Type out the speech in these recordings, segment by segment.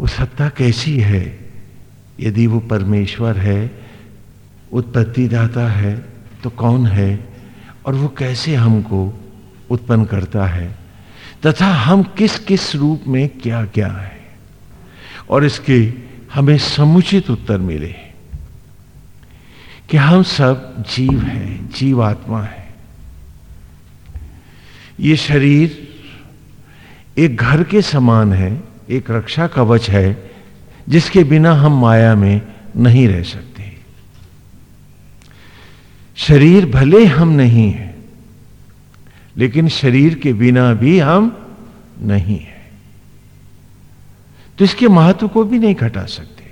वो सत्ता कैसी है? यदि वो परमेश्वर है उत्पत्ति दाता है तो कौन है? और वो कैसे हमको उत्पन्न करता है? तथा हम किस किस रूप में क्या क्या है? और इसके हमें समुचित उत्तर मिले कि हम सब जीव हैं, जीवात्मा है। ये शरीर एक घर के समान है एक रक्षा कवच है, जिसके बिना हम माया में नहीं रह सकते। शरीर भले हम नहीं है, लेकिन शरीर के बिना भी हम नहीं है। तो इसके महत्व को भी नहीं घटा सकते।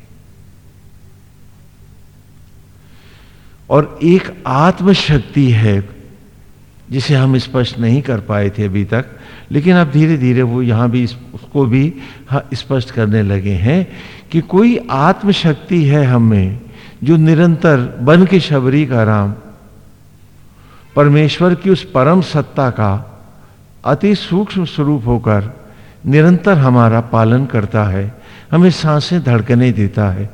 और एक आत्मशक्ति है, जिसे हम स्पष्ट नहीं कर पाए थे अभी तक लेकिन अब धीरे धीरे वो यहाँ भी उसको भी स्पष्ट करने लगे हैं कि कोई आत्मशक्ति है हमें जो निरंतर बन के शबरी का राम, परमेश्वर की उस परम सत्ता का अति सूक्ष्म स्वरूप होकर निरंतर हमारा पालन करता है, हमें साँसें धड़कने देता है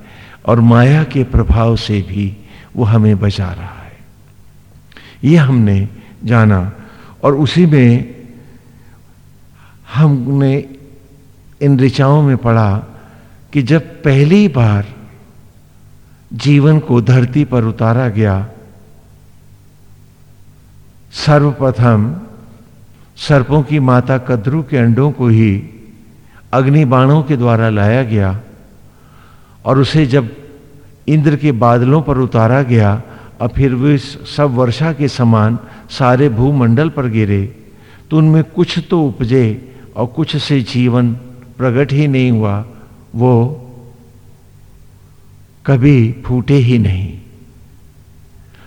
और माया के प्रभाव से भी वो हमें बचा रहा है। ये हमने जाना और उसी में हमने इन ऋचाओं में पढ़ा कि जब पहली बार जीवन को धरती पर उतारा गया, सर्वप्रथम सर्पों की माता कद्रू के अंडों को ही अग्नि बाणों के द्वारा लाया गया और उसे जब इंद्र के बादलों पर उतारा गया और फिर वे सब वर्षा के समान सारे भूमंडल पर गिरे तो उनमें कुछ तो उपजे और कुछ से जीवन प्रकट ही नहीं हुआ, वो कभी फूटे ही नहीं।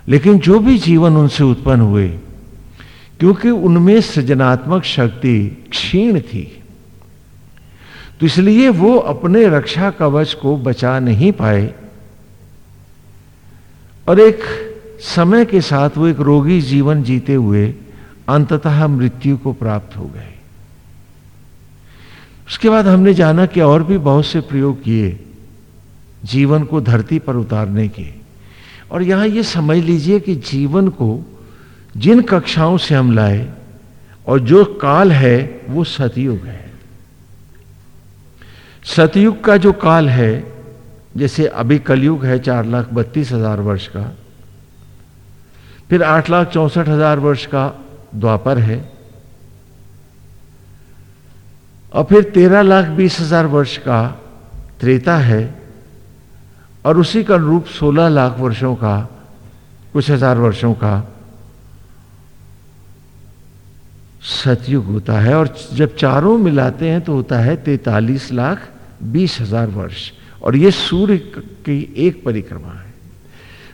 लेकिन जो भी जीवन उनसे उत्पन्न हुए, क्योंकि उनमें सृजनात्मक शक्ति क्षीण थी तो इसलिए वो अपने रक्षा कवच को बचा नहीं पाए। और एक समय के साथ वो एक रोगी जीवन जीते हुए अंततः मृत्यु को प्राप्त हो गए। उसके बाद हमने जाना कि और भी बहुत से प्रयोग किए, जीवन को धरती पर उतारने के। और यहाँ ये समझ लीजिए कि जीवन को जिन कक्षाओं से हम लाए और जो काल है, वो सतयुग है। सतयुग का जो काल है, जैसे अभी कलयुग है चार लाख बत्तीस हज़ार वर्ष का, फिर आठ लाख चौसठ हज़ार वर्ष का द्वापर है और फिर तेरह लाख बीस हज़ार वर्ष का त्रेता है और उसी का रूप सोलह लाख वर्षों का, कुछ हज़ार वर्षों का सतयुग होता है। और जब चारों मिलाते हैं तो होता है तैतालीस लाख बीस हज़ार वर्ष। और ये सूर्य की एक परिक्रमा है।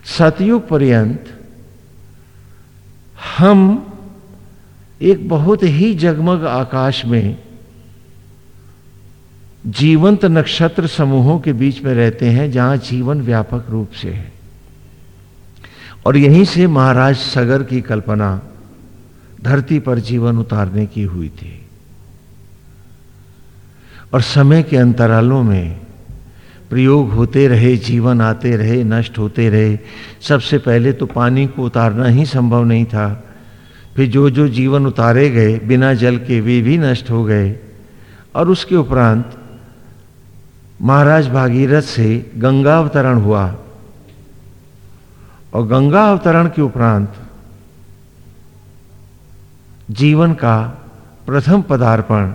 सतयुग पर्यंत हम एक बहुत ही जगमग आकाश में जीवंत नक्षत्र समूहों के बीच में रहते हैं, जहाँ जीवन व्यापक रूप से है। और यहीं से महाराज सगर की कल्पना धरती पर जीवन उतारने की हुई थी। और समय के अंतरालों में प्रयोग होते रहे, जीवन आते रहे, नष्ट होते रहे। सबसे पहले तो पानी को उतारना ही संभव नहीं था। फिर जो जो जीवन उतारे गए, बिना जल के वे भी नष्ट हो गए। और उसके उपरांत महाराज भागीरथ से गंगा अवतरण हुआ। और गंगा अवतरण के उपरांत जीवन का प्रथम पदार्पण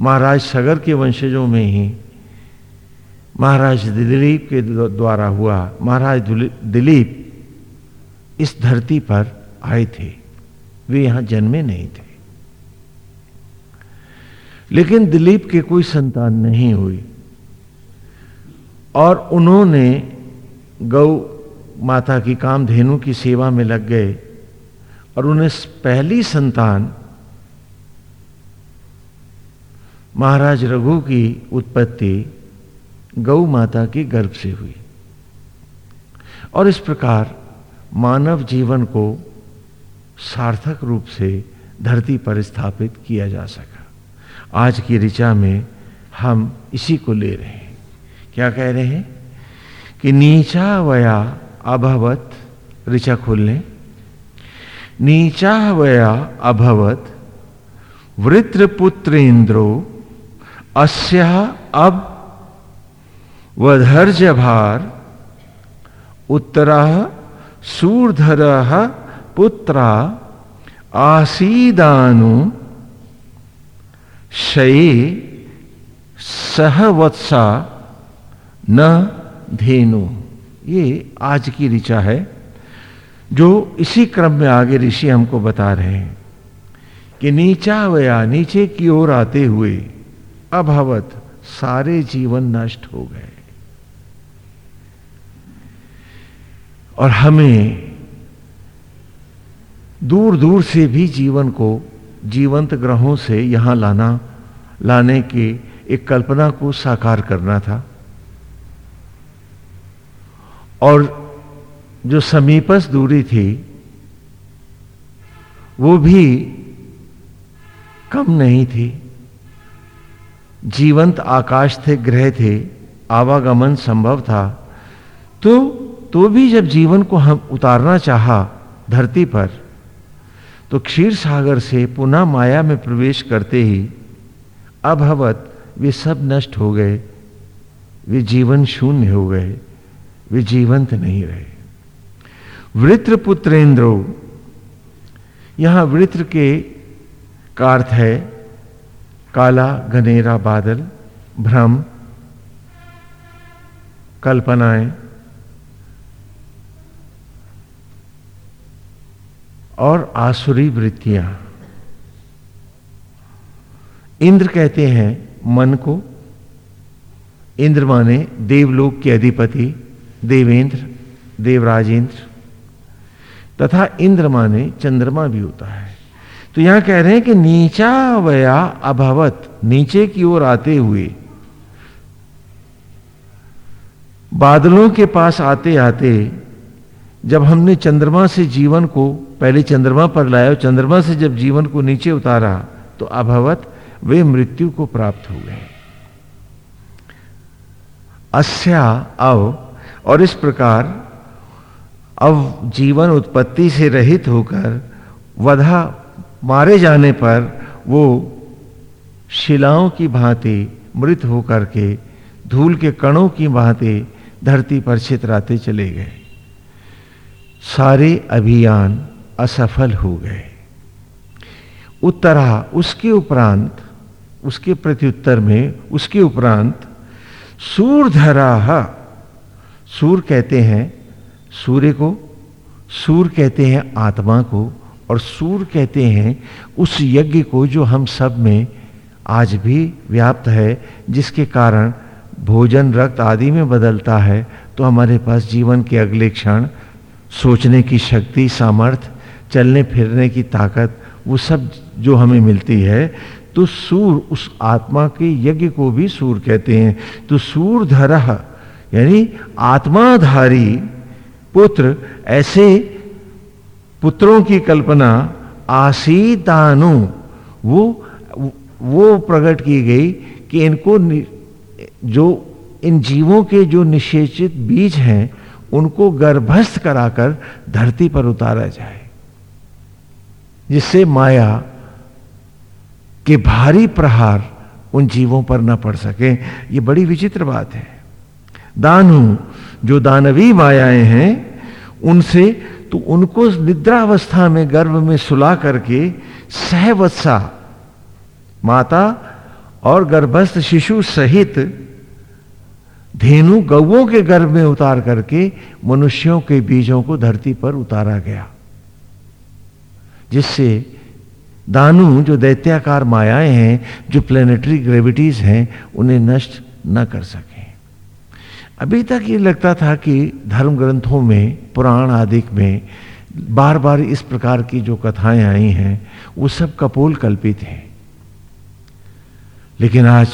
महाराज सगर के वंशजों में ही महाराज दिलीप के द्वारा हुआ। महाराज दिलीप इस धरती पर आए थे। वे यहाँ जन्मे नहीं थे। लेकिन दिलीप के कोई संतान नहीं हुई। और उन्होंने गौ माता की, कामधेनु की सेवा में लग गए और उन्हें पहली संतान महाराज रघु की उत्पत्ति गौ माता के गर्भ से हुई। और इस प्रकार मानव जीवन को सार्थक रूप से धरती पर स्थापित किया जा सका। आज की ऋचा में हम इसी को ले रहे हैं। क्या कह रहे हैं? कि नीचा वया अभवत ऋचा खोलने नीचा वया अभवत वृत्रपुत्र इंद्रो अस्य अब वधर्ज भार उत्तरा सूर्धर पुत्रा, आसीदानु शये सहवत्सा न धेनु। ये आज की ऋचा है, जो इसी क्रम में आगे ऋषि हमको बता रहे हैं कि नीचा वया नीचे की ओर आते हुए अभवत सारे जीवन नष्ट हो गए। और हमें दूर दूर से भी जीवन को जीवंत ग्रहों से यहाँ लाना, लाने की एक कल्पना को साकार करना था। और जो समीपस दूरी थी, वो भी कम नहीं थी। जीवंत आकाश थे, ग्रह थे, आवागमन संभव था। तो तो भी जब जीवन को हम उतारना चाहा धरती पर तो क्षीर सागर से पुनः माया में प्रवेश करते ही अभवत वे सब नष्ट हो गए। वे जीवन शून्य हो गए। वे जीवंत नहीं रहे। वृत्र पुत्रेंद्रो, यहाँ वृत्र के का अर्थ है। काला घनेरा बादल, भ्रम, कल्पनाएँ और आसुरी वृत्तियाँ। इंद्र कहते हैं, मन को। इंद्र माने देवलोक के अधिपति, देवेंद्र, देवराजेंद्र। तथा इंद्र माने चंद्रमा भी होता है। तो यहाँ कह रहे हैं कि नीचा वया अभवत, नीचे की ओर आते हुए, बादलों के पास आते आते जब हमने चंद्रमा से जीवन को, पहले चंद्रमा पर लाया, चंद्रमा से जब जीवन को नीचे उतारा तो अभवत वे मृत्यु को प्राप्त हो गए। अस्या अव, और इस प्रकार अब जीवन उत्पत्ति से रहित होकर वधा मारे जाने पर वो शिलाओं की भांति मृत होकर के, धूल के कणों की भांति धरती पर छितराते चले गए। सारे अभियान असफल हो गए। उत्तरा उसके उपरांत, उसके प्रत्युत्तर में, उसके उपरांत सूरधरा सूर कहते हैं सूर्य को, सूर कहते हैं आत्मा को, और सूर कहते हैं उस यज्ञ को जो हम सब में आज भी व्याप्त है, जिसके कारण भोजन, रक्त आदि में बदलता है तो हमारे पास जीवन के अगले क्षण सोचने की शक्ति सामर्थ्य चलने, फिरने की ताकत, वो सब जो हमें मिलती है तो सूर उस आत्मा के यज्ञ को भी सूर कहते हैं। तो सूर धर यानी आत्माधारी पुत्र, ऐसे पुत्रों की कल्पना आसीतानु, वो वो प्रकट की गई कि इनको जो इन जीवों के जो निषेचित बीज हैं उनको गर्भस्थ कराकर धरती पर उतारा जाए, जिससे माया के भारी प्रहार उन जीवों पर न पड़ सके। ये बड़ी विचित्र बात है। दानु, जो दानवी मायाएँ हैं, उनसे तो उनको निद्रावस्था में, गर्भ में सुला करके सहवत्सा माता और गर्भस्थ शिशु सहित धेनु गौों के गर्भ में उतार करके मनुष्यों के बीजों को धरती पर उतारा गया, जिससे दानु जो दैत्याकार मायाएँ हैं, जो प्लेनेटरी ग्रेविटीज हैं, उन्हें नष्ट न कर सके। अभी तक ये लगता था कि धर्म ग्रंथों में, पुराण आदि में बार बार इस प्रकार की जो कथाएँ आई हैं, वो सब कपोल कल्पित हैं। लेकिन आज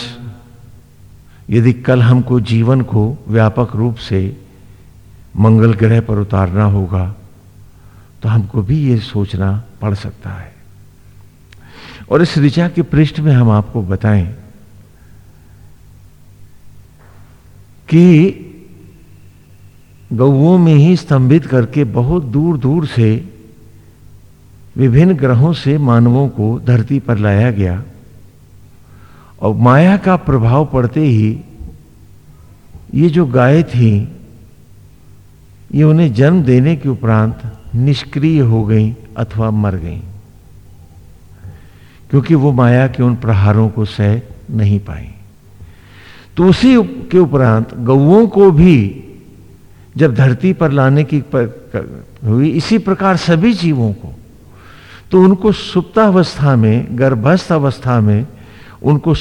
यदि कल हमको जीवन को व्यापक रूप से मंगल ग्रह पर उतारना होगा तो हमको भी ये सोचना पड़ सकता है। और इस ऋचा के पृष्ठ में हम आपको बताएँ कि गौओं में ही स्तंभित करके बहुत दूर दूर से विभिन्न ग्रहों से मानवों को धरती पर लाया गया। और माया का प्रभाव पड़ते ही ये जो गाय थी, ये उन्हें जन्म देने के उपरांत निष्क्रिय हो गई अथवा मर गई, क्योंकि वो माया के उन प्रहारों को सह नहीं पाई। तो उसी के उपरांत गौओं को भी जब धरती पर लाने की हुई इसी प्रकार सभी जीवों को तो उनको सुप्तावस्था में गर्भस्थ अवस्था में उनको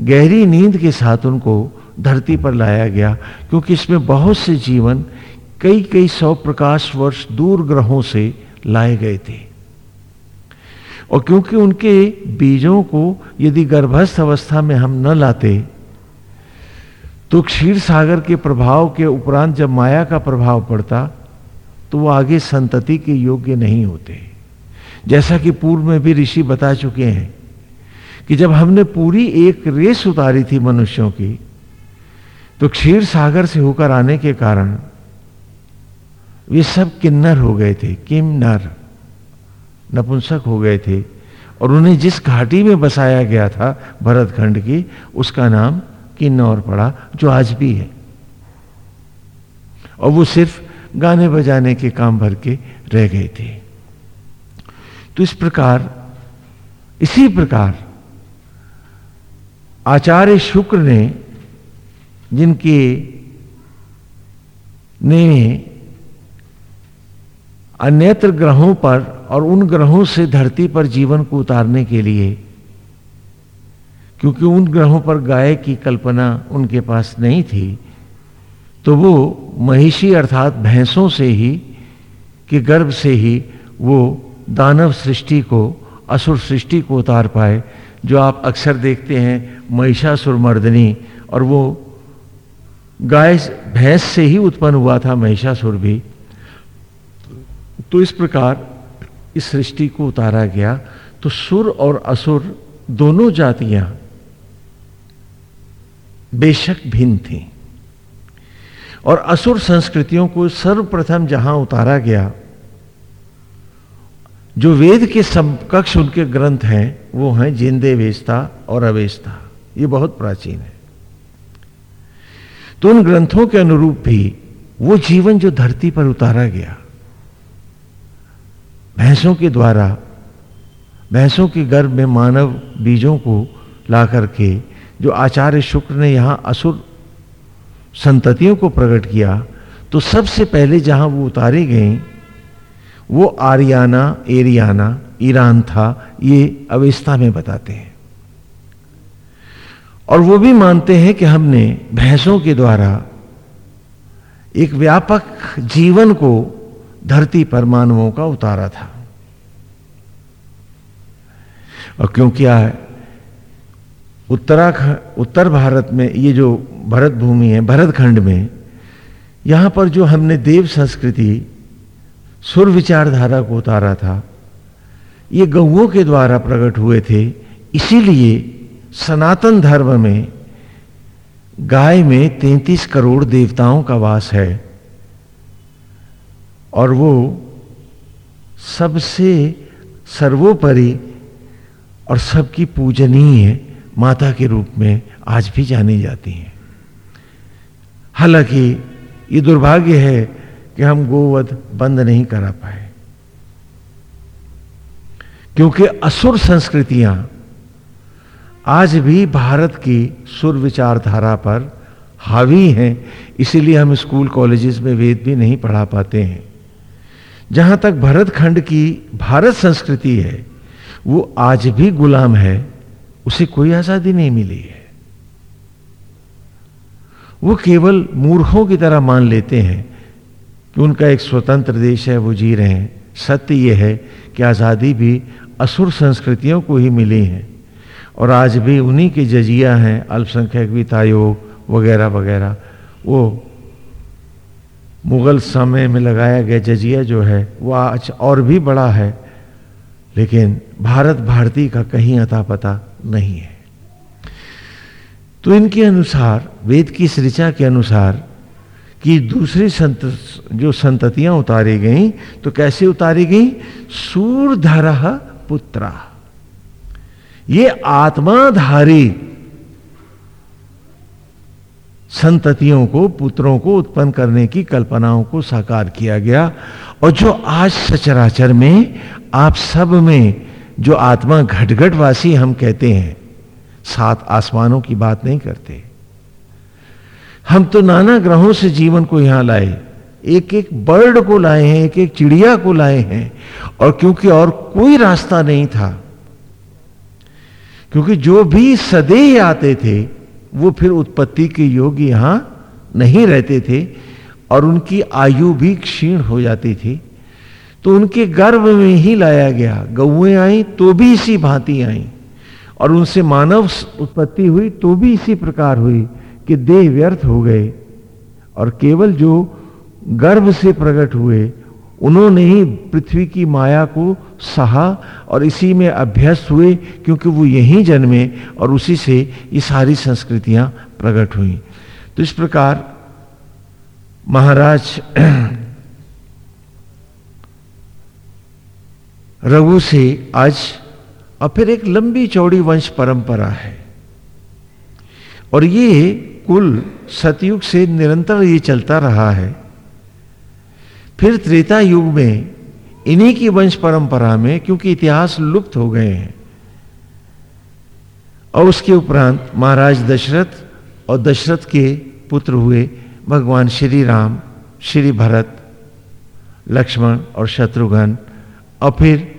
गहरी नींद के साथ उनको धरती पर लाया गया, क्योंकि इसमें बहुत से जीवन कई कई सौ प्रकाश वर्ष दूर ग्रहों से लाए गए थे। और क्योंकि उनके बीजों को यदि गर्भस्थ अवस्था में हम न लाते तो क्षीर सागर के प्रभाव के उपरांत जब माया का प्रभाव पड़ता तो वो आगे संतति के योग्य नहीं होते। जैसा कि पूर्व में भी ऋषि बता चुके हैं कि जब हमने पूरी एक रेस उतारी थी मनुष्यों की तो क्षीर सागर से होकर आने के कारण वे सब किन्नर हो गए थे किम नर नपुंसक हो गए थे। और उन्हें जिस घाटी में बसाया गया था भरतखंड की, उसका नाम किन्नौर पड़ा, जो आज भी है। और वो सिर्फ़ गाने बजाने के काम भर के रह गए थे। तो इस प्रकार, इसी प्रकार आचार्य शुक्र ने, जिनके ने अन्यत्र ग्रहों पर और उन ग्रहों से धरती पर जीवन को उतारने के लिए, क्योंकि उन ग्रहों पर गाय की कल्पना उनके पास नहीं थी तो वो महिषी अर्थात भैंसों से ही, के गर्भ से ही वो दानव सृष्टि को, असुर सृष्टि को उतार पाए जो आप अक्सर देखते हैं, महिषासुर मर्दनी, और वो गाय भैंस से ही उत्पन्न हुआ था महिषासुर भी। तो इस प्रकार इस सृष्टि को उतारा गया। तो सुर और असुर दोनों जातियाँ बेशक भिन्न थी। और असुर संस्कृतियों को सर्वप्रथम जहाँ उतारा गया जो वेद के समकक्ष उनके ग्रंथ हैं, वो हैं जिंदे वेस्ता और अवेस्ता। ये बहुत प्राचीन है। तो उन ग्रंथों के अनुरूप भी वो जीवन जो धरती पर उतारा गया, भैंसों के द्वारा, भैंसों के गर्भ में मानव बीजों को ला करके जो आचार्य शुक्र ने यहाँ असुर संततियों को प्रकट किया तो सबसे पहले जहाँ वो उतारी गई वो आरियाना, एरियाना, ईरान था, ये अवेस्ता में बताते हैं। और वो भी मानते हैं कि हमने भैंसों के द्वारा एक व्यापक जीवन को धरती पर मानवों का उतारा था। और क्यों क्या है उत्तराखंड उत्तर भारत में ये जो भरत भूमि है भरत खंड में, यहाँ पर जो हमने देव संस्कृति सुर विचारधारा को उतारा था। ये गौओं के द्वारा प्रकट हुए थे। इसीलिए सनातन धर्म में, गाय में तैतीस करोड़ देवताओं का वास है। और वो सबसे सर्वोपरि और सबकी पूजनीय माता के रूप में आज भी जानी जाती हैं। हालाँकि ये दुर्भाग्य है कि हम गोवध बंद नहीं करा पाए। क्योंकि असुर संस्कृतियाँ आज भी भारत की सुर विचारधारा पर हावी हैं, इसीलिए हम स्कूल कॉलेजेस में वेद भी नहीं पढ़ा पाते हैं। जहाँ तक भरत खंड की भारत संस्कृति है, वो आज भी गुलाम है, उसे कोई आज़ादी नहीं मिली है। वो केवल मूर्खों की तरह मान लेते हैं कि उनका एक स्वतंत्र देश है, वो जी रहे हैं। सत्य ये है कि आज़ादी भी असुर संस्कृतियों को ही मिली है और आज भी उन्हीं के जजिया हैं, अल्पसंख्यक वित्तायोग वगैरह वगैरह। वो मुगल समय में लगाया गया जजिया जो है, वो आज और भी बड़ा है, लेकिन भारत भारती का कहीं अता पता नहीं है। तो इनके अनुसार, वेद की सृचा के अनुसार कि दूसरी संत, जो संततियाँ उतारी गई तो कैसे उतारी गई? सूरधर पुत्रा। ये आत्माधारी संततियों को, पुत्रों को उत्पन्न करने की कल्पनाओं को साकार किया गया। और जो आज सचराचर में आप सब में जो आत्मा घटघटवासी हम कहते हैं, सात आसमानों की बात नहीं करते। हम तो नाना ग्रहों से जीवन को यहाँ लाए। एक एक बर्ड को लाए हैं, एक एक चिड़िया को लाए हैं, और क्योंकि और कोई रास्ता नहीं था, क्योंकि जो भी सदैह आते थे, वो फिर उत्पत्ति के योग यहाँ नहीं रहते थे, और उनकी आयु भी क्षीण हो जाती थी। तो उनके गर्भ में ही लाया गया। गौएँ आई तो भी इसी भांति आई, और उनसे मानव उत्पत्ति हुई तो भी इसी प्रकार हुई। कि देह व्यर्थ हो गए और केवल जो गर्भ से प्रकट हुए, उन्होंने ही पृथ्वी की माया को सहा और इसी में अभ्यस्त हुए क्योंकि वो यहीं जन्मे और उसी से ये सारी संस्कृतियाँ प्रकट हुई। तो इस प्रकार महाराज रघु से आज, और फिर एक लंबी चौड़ी वंश परंपरा है। और ये कुल सतयुग से निरंतर ये चलता रहा है। फिर त्रेता युग में इन्हीं की वंश परंपरा में, क्योंकि इतिहास लुप्त हो गए हैं, और उसके उपरांत महाराज दशरथ और दशरथ के पुत्र हुए भगवान श्री राम श्री भरत लक्ष्मण और शत्रुघ्न, और फिर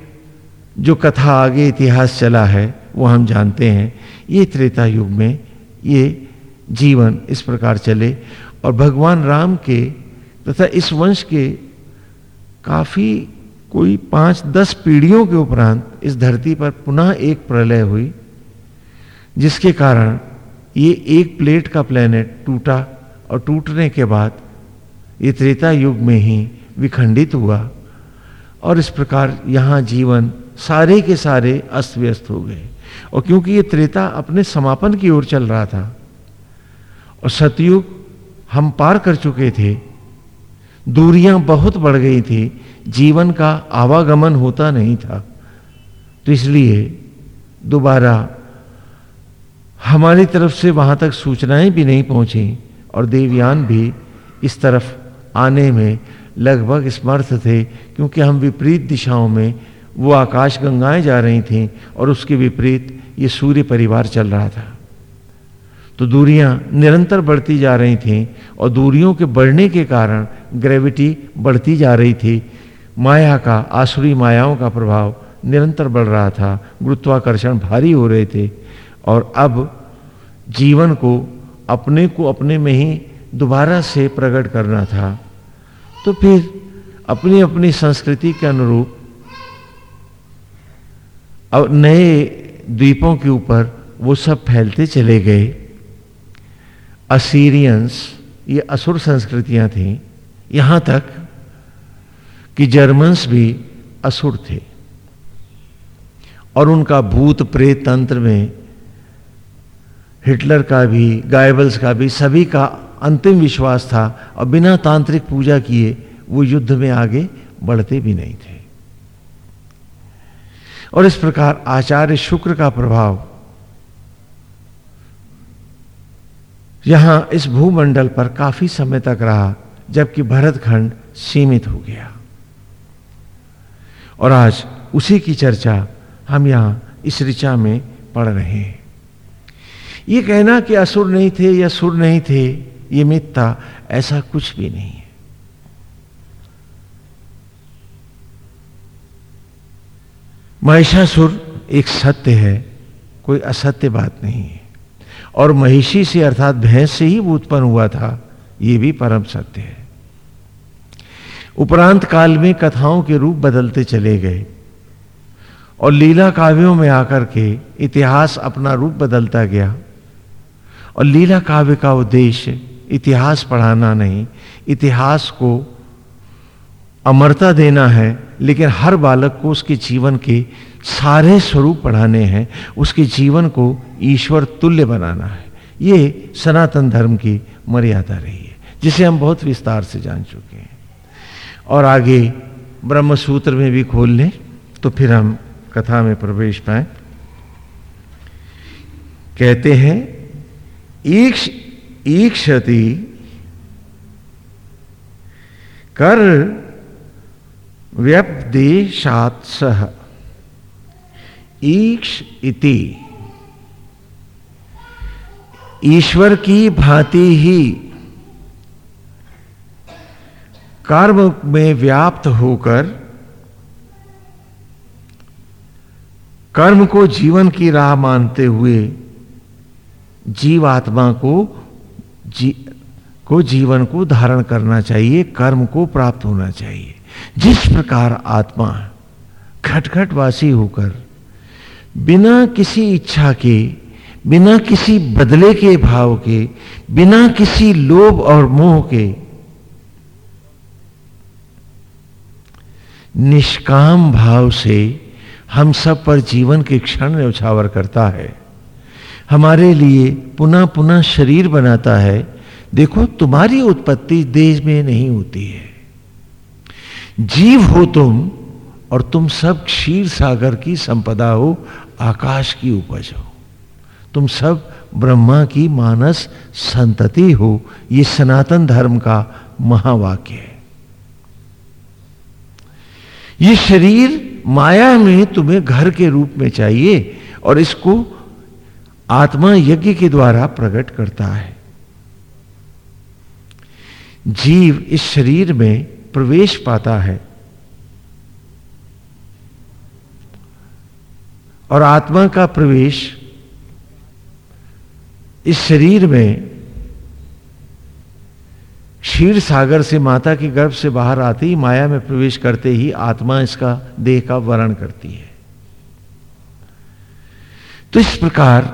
जो कथा आगे इतिहास चला है, वो हम जानते हैं। ये त्रेता युग में ये जीवन इस प्रकार चले। और भगवान राम के तथा इस वंश के काफ़ी कोई पाँच दस पीढ़ियों के उपरांत इस धरती पर पुनः एक प्रलय हुई, जिसके कारण ये एक प्लेट का प्लेनेट टूटा और टूटने के बाद ये त्रेता युग में ही विखंडित हुआ और इस प्रकार यहाँ जीवन सारे के सारे अस्त व्यस्त हो गए। और क्योंकि ये त्रेता अपने समापन की ओर चल रहा था और सतयुग हम पार कर चुके थे। दूरियाँ बहुत बढ़ गई थी। जीवन का आवागमन होता नहीं था। तो इसलिए दोबारा हमारी तरफ़ से वहाँ तक सूचनाएँ भी नहीं पहुँची और देवयान भी इस तरफ़ आने में लगभग समर्थ थे, क्योंकि हम विपरीत दिशाओं में वो आकाश गंगाएँ जा रही थीं और उसके विपरीत ये सूर्य परिवार चल रहा था। तो दूरियाँ निरंतर बढ़ती जा रही थीं और दूरियों के बढ़ने के कारण ग्रेविटी बढ़ती जा रही थी। माया का, आसुरी मायाओं का प्रभाव निरंतर बढ़ रहा था। गुरुत्वाकर्षण भारी हो रहे थे और अब जीवन को अपने को अपने में ही दोबारा से प्रकट करना था। तो फिर अपनी अपनी संस्कृति के अनुरूप और नए द्वीपों के ऊपर वो सब फैलते चले गए। असीरियंस, ये असुर संस्कृतियाँ थी, यहाँ तक कि जर्मन्स भी असुर थे। और उनका भूत प्रेत तंत्र में हिटलर का भी, गायबल्स का भी, सभी का अंतिम विश्वास था और बिना तांत्रिक पूजा किए वो युद्ध में आगे बढ़ते भी नहीं थे। और इस प्रकार आचार्य शुक्र का प्रभाव यहाँ इस भूमंडल पर काफ़ी समय तक रहा, जबकि भरतखंड सीमित हो गया। और आज उसी की चर्चा हम यहाँ इस ऋचा में पढ़ रहे हैं। ये कहना कि असुर नहीं थे या सुर नहीं थे, ये मिथ्या ऐसा कुछ भी नहीं है। महिषासुर एक सत्य है, कोई असत्य बात नहीं है। और महिषी से अर्थात भैंस से ही उत्पन्न हुआ था, ये भी परम सत्य है। उपरांत काल में कथाओं के रूप बदलते चले गए और लीला काव्यों में आकर के इतिहास अपना रूप बदलता गया और लीला काव्य का उद्देश्य इतिहास पढ़ाना नहीं, इतिहास को अमरता देना है, लेकिन हर बालक को उसके जीवन के सारे स्वरूप पढ़ाने हैं, उसके जीवन को ईश्वर तुल्य बनाना है। ये सनातन धर्म की मर्यादा रही है, जिसे हम बहुत विस्तार से जान चुके हैं। और आगे ब्रह्म सूत्र में भी खोल लें तो फिर हम कथा में प्रवेश पाए। कहते हैं, ईक्ष, ईक्षति कर व्यपदेशात सह ईक्ष इति। ईश्वर की भांति ही कर्म में व्याप्त होकर कर्म को जीवन की राह मानते हुए जीवात्मा को जी, को जीवन को धारण करना चाहिए, कर्म को प्राप्त होना चाहिए। जिस प्रकार आत्मा खटखटवासी होकर बिना किसी इच्छा के, बिना किसी बदले के भाव के, बिना किसी लोभ और मोह के, निष्काम भाव से हम सब पर जीवन के क्षण न्यौछावर करता है। हमारे लिए पुनः पुनः शरीर बनाता है। देखो, तुम्हारी उत्पत्ति देश में नहीं होती है। जीव हो तुम और तुम सब क्षीर सागर की संपदा हो आकाश की उपज हो तुम सब ब्रह्मा की मानस संतति हो। ये सनातन धर्म का महावाक्य है। ये शरीर माया में तुम्हें घर के रूप में चाहिए और इसको आत्मा यज्ञ के द्वारा प्रकट करता है। जीव इस शरीर में प्रवेश पाता है। और आत्मा का प्रवेश इस शरीर में क्षीर सागर से माता के गर्भ से बाहर आते ही माया में प्रवेश करते ही आत्मा इसका देह का वर्ण करती है। तो इस प्रकार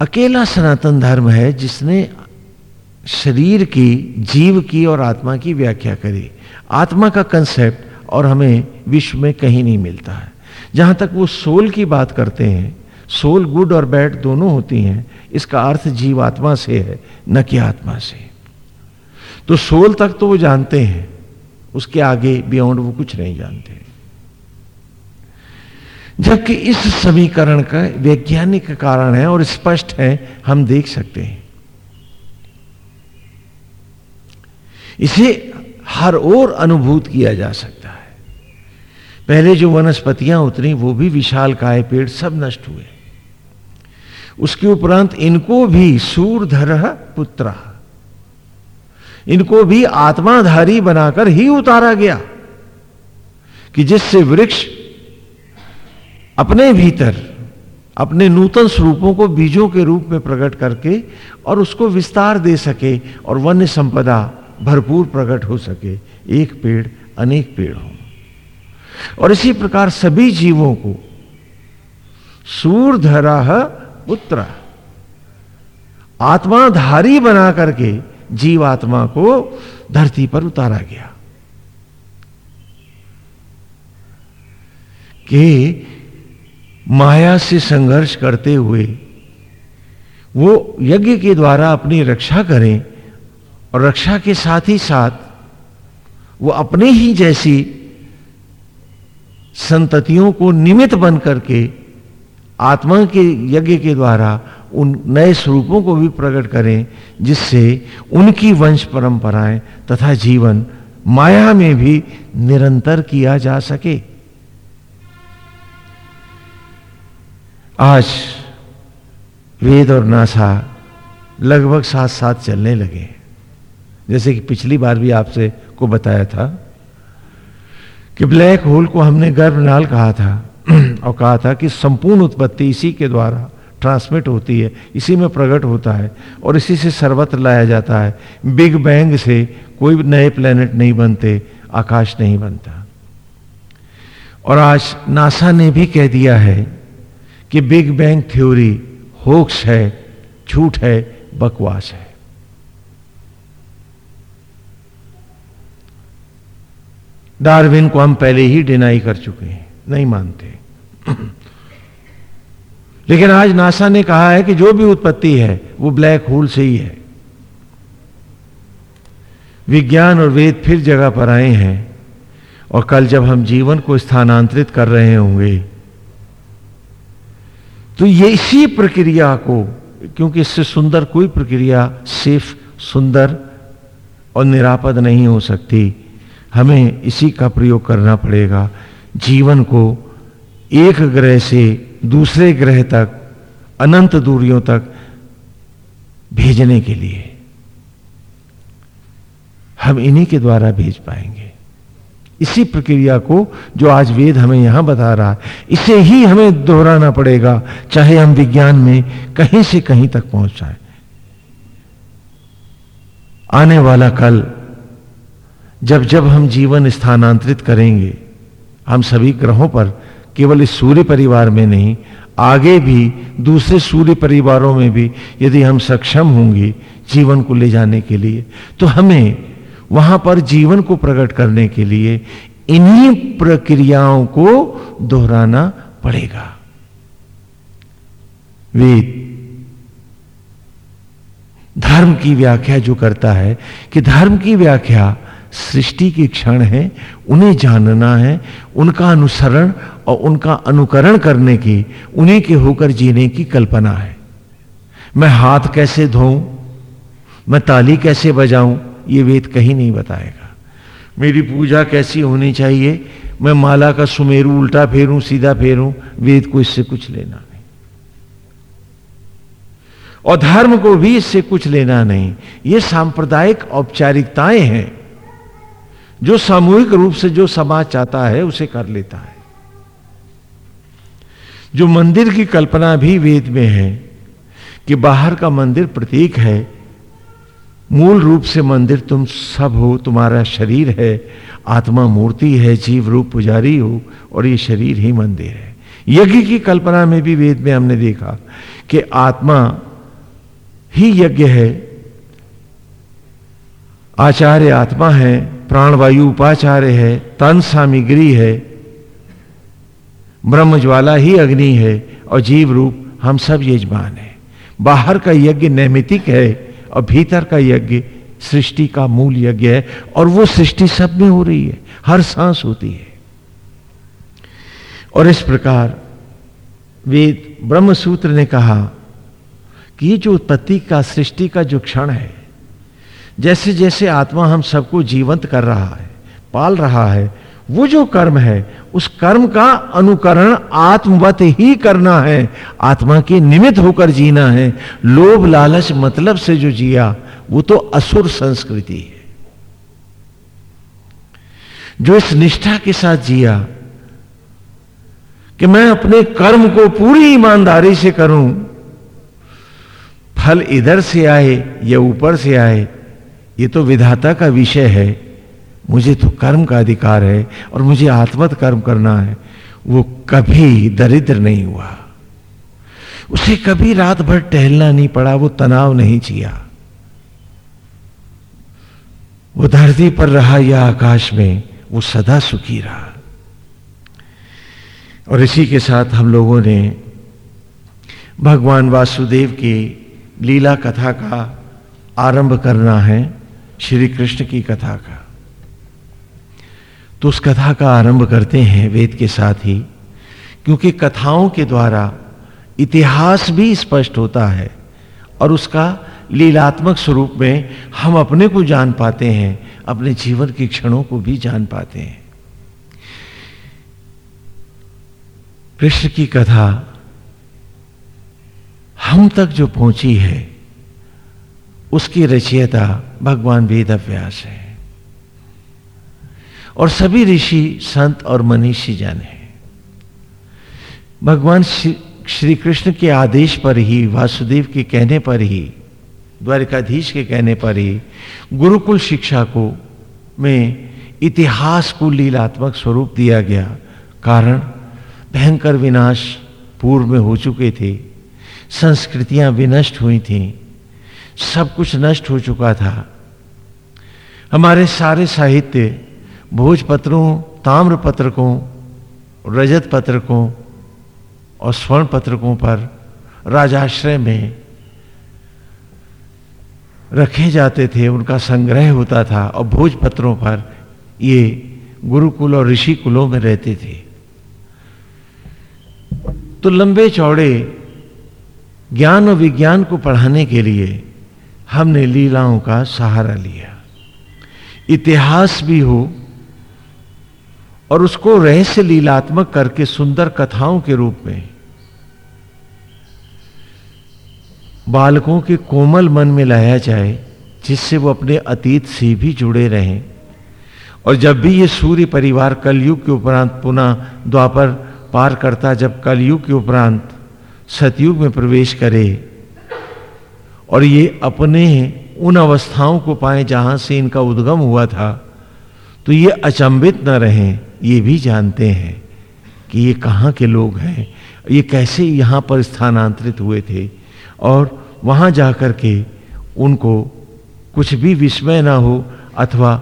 अकेला सनातन धर्म है जिसने शरीर की, जीव की और आत्मा की व्याख्या करी। आत्मा का कंसेप्ट और हमें विश्व में कहीं नहीं मिलता है। जहाँ तक वो सोल की बात करते हैं, सोल, गुड और बैड दोनों होती हैं, इसका अर्थ जीव आत्मा से है, न कि आत्मा से। तो सोल तक तो वो जानते हैं, उसके आगे बियॉन्ड वो कुछ नहीं जानते। जबकि इस समीकरण का वैज्ञानिक कारण है और स्पष्ट है, हम देख सकते हैं। इसे हर ओर अनुभूत किया जा सकता पहले जो वनस्पतियाँ उतरी, वो भी विशाल काय पेड़ सब नष्ट हुए। उसके उपरांत इनको भी सूरधर पुत्र। इनको भी आत्माधारी बनाकर ही उतारा गया कि जिससे वृक्ष अपने भीतर, अपने नूतन स्वरूपों को बीजों के रूप में प्रकट करके और उसको विस्तार दे सके और वन्य संपदा भरपूर प्रकट हो सके। एक पेड़, अनेक पेड़ हो। और इसी प्रकार सभी जीवों को सूरधरा पुत्र। आत्माधारी बना करके जीवात्मा को धरती पर उतारा गया। कि माया से संघर्ष करते हुए वो यज्ञ के द्वारा अपनी रक्षा करें और रक्षा के साथ ही साथ वो अपने ही जैसी संततियों को निमित्त बन करके आत्मा के यज्ञ के द्वारा उन नए स्वरूपों को भी प्रकट करें, जिससे उनकी वंश परंपराएँ तथा जीवन माया में भी निरंतर किया जा सके। आज वेद और नासा लगभग साथ साथ चलने लगे जैसे कि पिछली बार भी आपसे को बताया था कि ब्लैक होल को हमने गर्भनाल कहा था और कहा था कि संपूर्ण उत्पत्ति इसी के द्वारा ट्रांसमिट होती है, इसी में प्रकट होता है और इसी से सर्वत्र लाया जाता है। बिग बैंग से कोई नए प्लेनेट नहीं बनते, आकाश नहीं बनता। और आज नासा ने भी कह दिया है कि बिग बैंग थ्योरी होक्स है, झूठ है, बकवास है। डार्विन को हम पहले ही डिनाई कर चुके हैं। नहीं मानते। लेकिन आज नासा ने कहा है कि जो भी उत्पत्ति है, वो ब्लैक होल से ही है। विज्ञान और वेद फिर जगह पर आए हैं और कल जब हम जीवन को स्थानांतरित कर रहे होंगे तो ये इसी प्रक्रिया को, क्योंकि इससे सुंदर कोई प्रक्रिया सिर्फ़ सुंदर और निरापद नहीं हो सकती हमें इसी का प्रयोग करना पड़ेगा। जीवन को एक ग्रह से दूसरे ग्रह तक, अनंत दूरियों तक भेजने के लिए हम इन्हीं के द्वारा भेज पाएँगे। इसी प्रक्रिया को जो आज वेद हमें यहाँ बता रहा है इसे ही हमें दोहराना पड़ेगा, चाहे हम विज्ञान में कहीं से कहीं तक पहुँच जाए। आने वाला कल जब जब हम जीवन स्थानांतरित करेंगे, हम सभी ग्रहों पर, केवल इस सूर्य परिवार में नहीं, आगे भी, दूसरे सूर्य परिवारों में भी, यदि हम सक्षम होंगे जीवन को ले जाने के लिए तो हमें वहाँ पर जीवन को प्रकट करने के लिए इन्हीं प्रक्रियाओं को दोहराना पड़ेगा। वेद धर्म की व्याख्या जो करता है कि धर्म की व्याख्या सृष्टि के क्षण है, उन्हें जानना है, उनका अनुसरण और उनका अनुकरण करने की, उन्हीं के होकर जीने की कल्पना है। मैं हाथ कैसे धोऊं? मैं ताली कैसे बजाऊं? ये वेद कहीं नहीं बताएगा। मेरी पूजा कैसी होनी चाहिए? मैं माला का सुमेरू उल्टा फेरूं, सीधा फेरूं? वेद को इससे कुछ लेना नहीं। और धर्म को भी इससे कुछ लेना नहीं। ये सांप्रदायिक औपचारिकताएँ हैं। जो सामूहिक रूप से जो समाज चाहता है, उसे कर लेता है। जो मंदिर की कल्पना भी वेद में है कि बाहर का मंदिर प्रतीक है, मूल रूप से मंदिर तुम सब हो, तुम्हारा शरीर है, आत्मा मूर्ति है, जीव रूप पुजारी हो, और ये शरीर ही मंदिर है। यज्ञ की कल्पना में भी वेद में हमने देखा कि आत्मा ही यज्ञ है, आचार्य आत्मा है प्राणवायु उपाचार्य है तन सामिग्री है ब्रह्म ज्वाला ही अग्नि है और जीव रूप हम सब यजमान है। बाहर का यज्ञ नैमितिक है और भीतर का यज्ञ सृष्टि का मूल यज्ञ है और वो सृष्टि सब में हो रही है, हर सांस होती है। और इस प्रकार वेद ब्रह्म सूत्र ने कहा कि ये जो उत्पत्ति का, सृष्टि का जो क्षण है जैसे जैसे आत्मा हम सबको जीवंत कर रहा है, पाल रहा है, वो जो कर्म है, उस कर्म का अनुकरण आत्मवत ही करना है। आत्मा के निमित्त होकर जीना है। लोभ, लालच मतलब से जो जिया, वो तो असुर संस्कृति है। जो इस निष्ठा के साथ जिया, कि मैं अपने कर्म को पूरी ईमानदारी से करूँ, फल इधर से आए, या ऊपर से आए ये तो विधाता का विषय है। मुझे तो कर्म का अधिकार है और मुझे आत्मत कर्म करना है। वो कभी दरिद्र नहीं हुआ। उसे कभी रात भर टहलना नहीं पड़ा, वो तनाव नहीं जिया। वो धरती पर रहा या आकाश में, वो सदा सुखी रहा। और इसी के साथ हम लोगों ने भगवान वासुदेव की लीला कथा का आरंभ करना है। श्री कृष्ण की कथा का। तो उस कथा का आरंभ करते हैं वेद के साथ ही, क्योंकि कथाओं के द्वारा इतिहास भी स्पष्ट होता है और उसका लीलात्मक स्वरूप में हम अपने को जान पाते हैं, अपने जीवन के क्षणों को भी जान पाते हैं। कृष्ण की कथा हम तक जो पहुँची है उसकी रचयिता भगवान वेद व्यास है। और सभी ऋषि संत और मनीषी जन हैं। भगवान श्री कृष्ण के आदेश पर ही, वासुदेव के कहने पर ही, द्वारिकाधीश के कहने पर ही, गुरुकुल शिक्षा को में इतिहास को लीलात्मक स्वरूप दिया गया कारण भयंकर विनाश पूर्व में हो चुके थे, संस्कृतियाँ विनष्ट हुई थी। सब कुछ नष्ट हो चुका था। हमारे सारे साहित्य भोजपत्रों ताम्र पत्रकों, रजत पत्रकों और स्वर्ण पत्रकों पर राजाश्रय में रखे जाते थे, उनका संग्रह होता था और भोजपत्रों पर ये गुरुकुल और ऋषि कुलों में रहते थे। तो लंबे चौड़े ज्ञान और विज्ञान को पढ़ाने के लिए हमने लीलाओं का सहारा लिया। इतिहास भी हो और उसको रहस्य लीलात्मक करके सुंदर कथाओं के रूप में, बालकों के कोमल मन में लाया जाए, जिससे वो अपने अतीत से भी जुड़े रहें। और जब भी ये सूर्य परिवार कलयुग के उपरांत पुनः द्वापर पार करता, जब कलयुग के उपरांत सतयुग में प्रवेश करे और ये अपने उन अवस्थाओं को पाए जहाँ से इनका उद्गम हुआ था। तो ये अचंभित न रहें, ये भी जानते हैं कि ये कहाँ के लोग हैं, ये कैसे यहाँ पर स्थानांतरित हुए थे और वहाँ जाकर के उनको कुछ भी विस्मय ना हो अथवा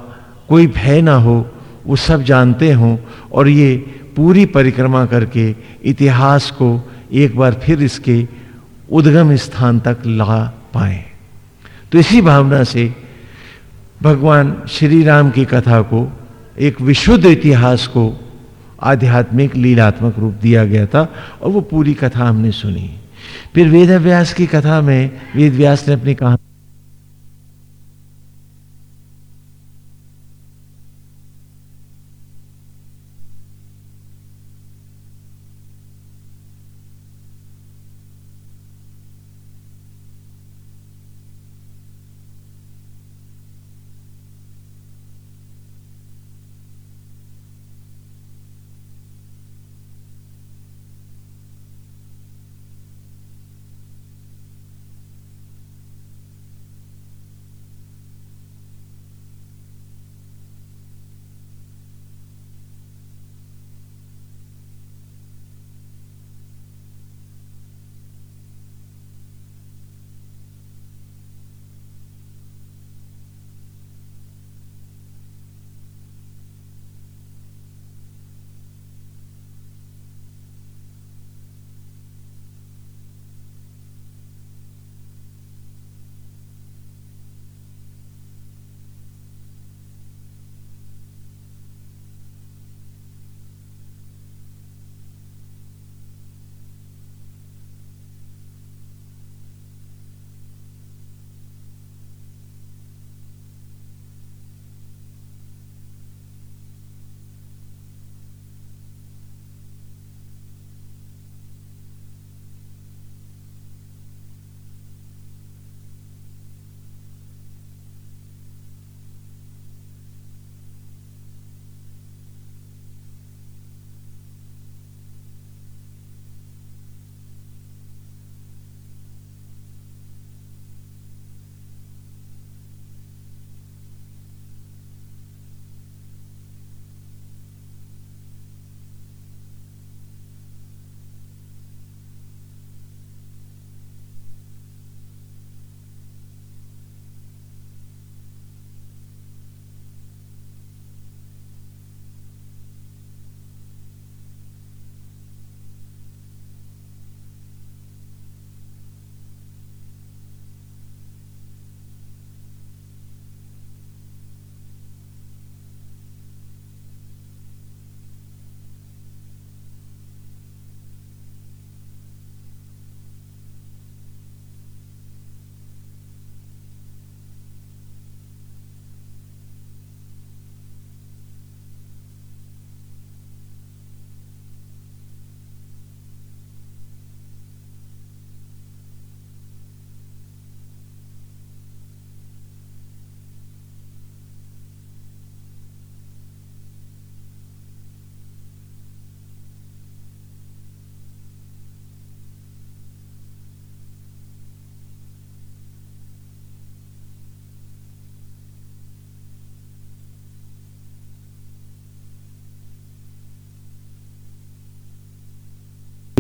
कोई भय ना हो, वो सब जानते हों और ये पूरी परिक्रमा करके इतिहास को एक बार फिर इसके उद्गम स्थान तक ला पाए। तो इसी भावना से भगवान श्री राम की कथा को, एक विशुद्ध इतिहास को आध्यात्मिक लीलात्मक रूप दिया गया था और वो पूरी कथा हमने सुनी। फिर वेद व्यास की कथा में वेद व्यास ने अपनी कहा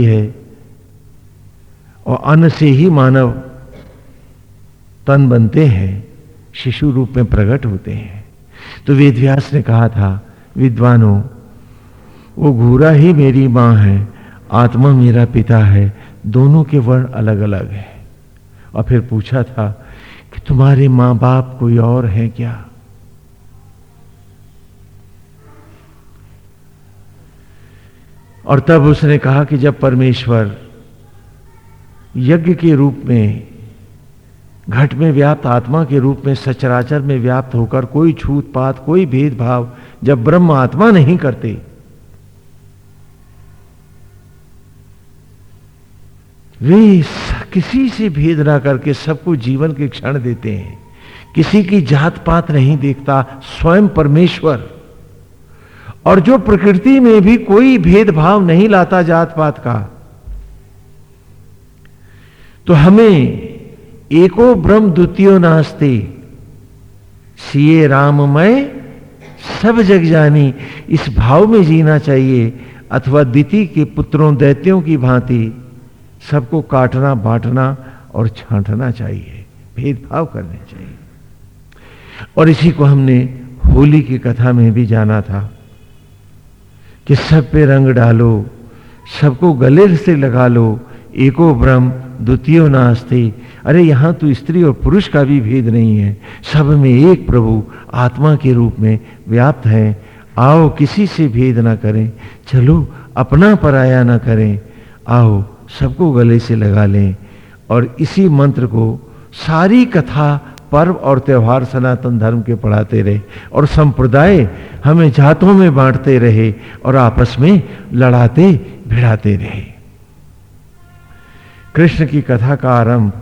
है और अन्न से ही मानव तन बनते हैं, शिशु रूप में प्रकट होते हैं। तो वेदव्यास ने कहा था, विद्वानों, वो घूरा ही मेरी माँ है, आत्मा मेरा पिता है, दोनों के वर्ण अलग अलग हैं। और फिर पूछा था कि तुम्हारे माँ बाप कोई और है क्या? और तब उसने कहा कि जब परमेश्वर यज्ञ के रूप में, घट में व्याप्त, आत्मा के रूप में, सचराचर में व्याप्त होकर कोई छूत पात, कोई भेदभाव जब ब्रह्म आत्मा नहीं करते, वे किसी से भेद ना करके सबको जीवन के क्षण देते हैं। किसी की जात पात नहीं देखता, स्वयं परमेश्वर। और जो प्रकृति में भी कोई भेदभाव नहीं लाता जात पात का तो हमें एको ब्रह्म द्वितीय नास्ते। सीए राममय, सब जग जानी, इस भाव में जीना चाहिए, अथवा दिति के पुत्रों दैत्यों की भांति सबको काटना, बांटना और छांटना चाहिए, भेदभाव करने चाहिए। और इसी को हमने होली की कथा में भी जाना था। कि सब पे रंग डालो, सबको गले से लगा लो, एको ब्रह्म द्वितीय नास्ते। अरे यहाँ तो स्त्री और पुरुष का भी भेद नहीं है। सब में एक प्रभु आत्मा के रूप में व्याप्त है। आओ किसी से भेद ना करें। चलो अपना पराया ना करें। आओ सबको गले से लगा लें। और इसी मंत्र को सारी कथा पर्व और त्यौहार सनातन धर्म के पढ़ाते रहे और संप्रदाय हमें जातों में बांटते रहे और आपस में लड़ाते, भिड़ाते रहे। कृष्ण की कथा का आरंभ